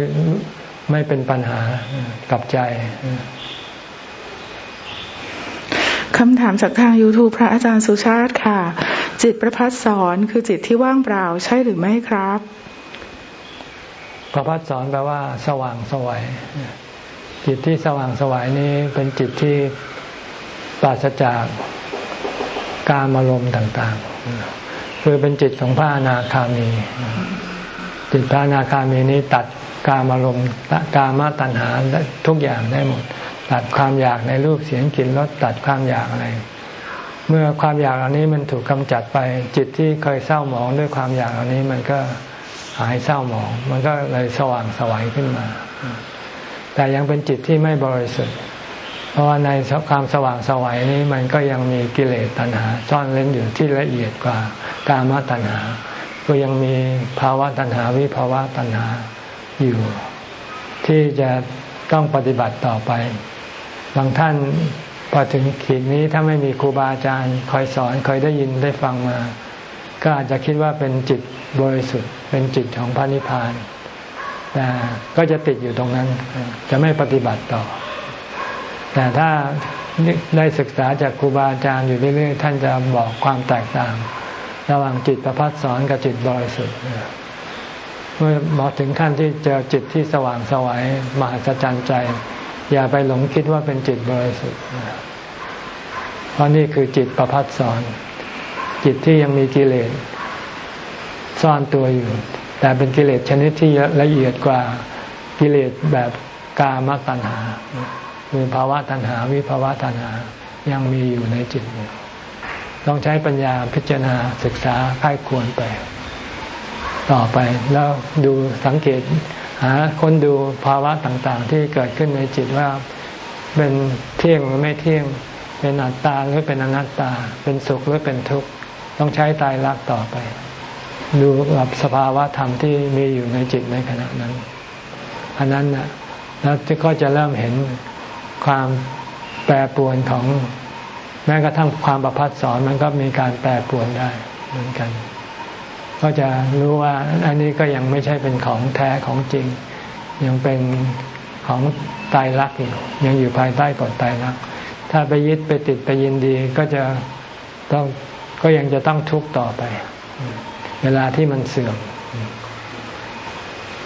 ไม่เป็นปัญหากับใจคำถามจากทาง YouTube พระอาจารย์สุชาติค่ะ จิตประพัดสอนคือจิตที่ว่างเปล่าใช่หรือไม่ครับ ประพัดสอนแปลว่า สว่างสวัยจิตที่สว่างสวัยนี้เป็นจิตที่ปราศจาก การอารมณ์ต่างๆ คือเป็นจิตของพระอนาคามี จิตพระอนาคามีนี้ตัดการอารมณ์กามาตัณหาทุกอย่างได้หมด ตัดความอยากในรูปเสียงกลิ่นรสตัดความอยากอะไร เมื่อความอยากเหล่านี้มันถูกกำจัดไป จิตที่เคยเศร้าหมองด้วยความอยากเหล่านี้มันก็หายเศร้าหมอง มันก็เลยสว่างสวัยขึ้นมา แต่ยังเป็นจิตที่ไม่บริสุทธิ์ เพราะว่าในความสว่างสวัยนี้มันก็ยังมีกิเลสตัณหาซ่อนเล่นอยู่ที่ละเอียดกว่ากามตัณหา ก็ยังมีภาวะตัณหาวิภาวะตัณหาอยู่ ที่จะต้องปฏิบัติต่อไป บางท่านพอถึงขีดนี้ถ้าไม่มีครูบาอาจารย์คอยสอนคอยได้ยินได้ฟังมา ก็อาจจะคิดว่าเป็นจิตบริสุทธิ์ เป็นจิตของพระนิพพานแต่ก็จะติดอยู่ตรงนั้น จะไม่ปฏิบัติต่อ แต่ถ้าได้ศึกษาจากครูบาอาจารย์อยู่เรื่อยๆท่านจะบอกความแตกต่าง ระหว่างจิตประพัดสอนกับจิตบริสุทธิ์เมื่อมาถึงขั้นที่เจอจิตที่สว่างสวัยมหัศจรรย์ใจ อย่าไปหลงคิดว่าเป็นจิตบริสุทธิ์เพราะนี่คือจิตประพัดสอน จิตที่ยังมีกิเลสซ่อนตัวอยู่ แต่เป็นกิเลสชนิดที่ละเอียดกว่ากิเลสแบบกามตัณหา คือภาวะตัณหาวิภาวะตัณหายังมีอยู่ในจิตอยู่ต้องใช้ปัญญาพิจารณาศึกษาค่ายควรไป ต่อไปแล้วดูสังเกตหาคนดูภาวะต่างๆ ที่เกิดขึ้นในจิตว่าเป็นเที่ยงหรือไม่เที่ยง เป็นอัตตาหรือเป็นอนัตตา เป็นสุขหรือเป็นทุกข์ต้องใช้ตายรักต่อไป ดูกับสภาวะธรรมที่มีอยู่ในจิตในขณะนั้นอันนั้นนะแล้วก็จะเริ่มเห็น ความแปรปรวนของแม้กระทั่งความประพัดสอนมันก็มีการแปรปรวนได้เหมือนกัน ก็จะรู้ว่าอันนี้ก็ยังไม่ใช่เป็นของแท้ของจริง ยังเป็นของตายรักอยู่ยังอยู่ภายใต้กฎตายรัก ถ้าไปยึดไปติดไปยินดีก็จะต้องก็ยังจะต้องทุกข์ต่อไป เวลาที่มันเสื่อม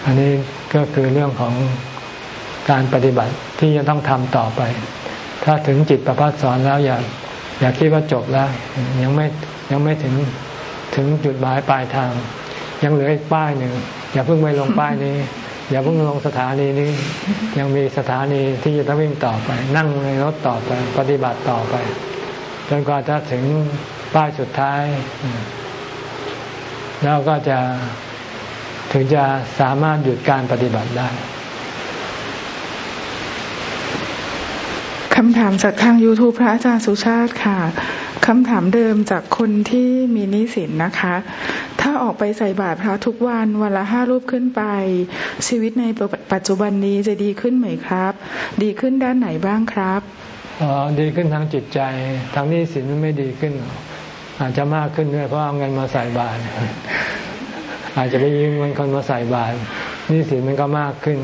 อันนี้ก็คือเรื่องของการปฏิบัติ ที่จะต้องทำต่อไป ถ้าถึงจิตประพัฒสอนแล้วอย่าอย่าคิดว่าจบแล้ว ยังไม่ยังไม่ถึงถึงจุดหมายปลายทาง ยังเหลืออีกป้ายหนึ่งอย่าเพิ่งไปลงป้ายนี้ อย่าเพิ่งลงสถานีนี้ ยังมีสถานีที่จะต้องวิ่งต่อไป นั่งในรถต่อไป ปฏิบัติต่อไปจนกว่าจะถึงป้ายสุดท้าย แล้วก็จะถึงจะสามารถหยุดการปฏิบัติได้ คำถามจากทาง YouTube พระอาจารย์สุชาติค่ะคำถามเดิมจากคนที่มีนิสินนะคะ ถ้าออกไปใส่บาตรพระทุกวันวันละห้ารูปขึ้นไป ชีวิตในปัจจุบันนี้จะดีขึ้นไหมครับ ดีขึ้นด้านไหนบ้างครับอ๋อดีขึ้นทางจิตใจ ทางนิสินมันไม่ดีขึ้น อาจจะมากขึ้นด้วยเพราะเอาเงินมาใส่บาตรอาจจะไปยืมเงินคนมาใส่บาตรนิสินมันก็มากขึ้น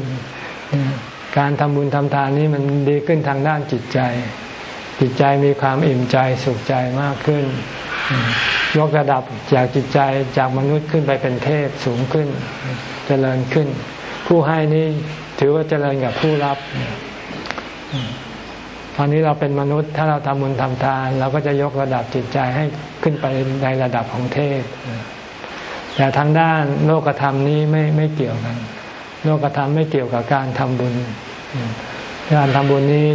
การทำบุญทำทานนี้มันดีขึ้นทางด้านจิตใจ จิตใจมีความอิ่มใจสุขใจมากขึ้น ยกระดับจากจิตใจจากมนุษย์ขึ้นไปเป็นเทพสูงขึ้นเจริญขึ้น ผู้ให้นี้ถือว่าเจริญกับผู้รับตอนนี้เราเป็นมนุษย์ถ้าเราทำบุญทำทาน เราก็จะยกระดับจิตใจให้ขึ้นไปในระดับของเทพแต่ทางด้านโลกธรรมนี้ไม่ไม่เกี่ยวกัน โลกธรรมไม่เกี่ยวกับการทำบุญ การทำบุญนี้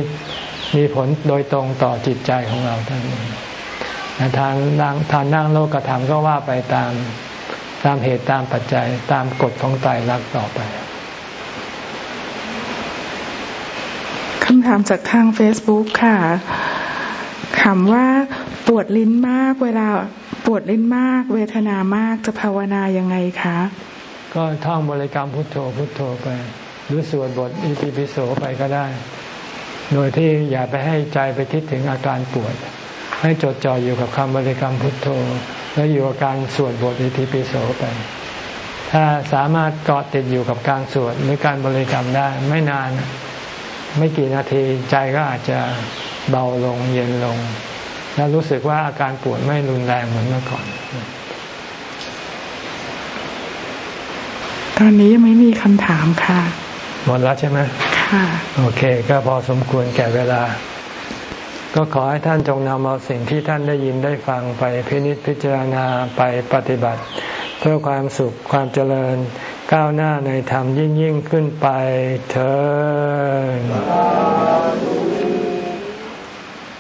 มีผลโดยตรงต่อจิตใจของเราท่านเองทางนั่งทางนั่งโลกธรรมก็ว่าไปตามตามเหตุตามปัจจัยตามกฎของไตรลักษ์ต่อไปคำถามจากทาง Facebook ค่ะถามว่าปวดลิ้นมากเวลาปวดลิ้นมาก เวทนามากจะภาวนายังไงคะ ก็ท่องบริกรรมพุทโธพุทโธไป หรือสวดบทอิติปิโสไปก็ได้ โดยที่อย่าไปให้ใจไปคิดถึงอาการปวด ให้จดจ่ออยู่กับคำบริกรรมพุทโธ แล้วอยู่กับการสวดบทอิติปิโสไป ถ้าสามารถเกาะติดอยู่กับการสวดหรือการบริกรรมได้ไม่นาน ไม่กี่นาทีใจก็อาจจะเบาลงเย็นลง แล้วรู้สึกว่าอาการปวดไม่รุนแรงเหมือนเมื่อก่อน ตอนนี้ยังไม่มีคำถามค่ะ หมดแล้วใช่ไหมค่ะ โอเค ก็พอสมควรแก่เวลา ก็ขอให้ท่านจงนำเอาสิ่งที่ท่านได้ยินได้ฟังไปพินิจพิจารณาไปปฏิบัติ เพื่อความสุขความเจริญก้าวหน้าในธรรมยิ่งยิ่งขึ้นไปเธอ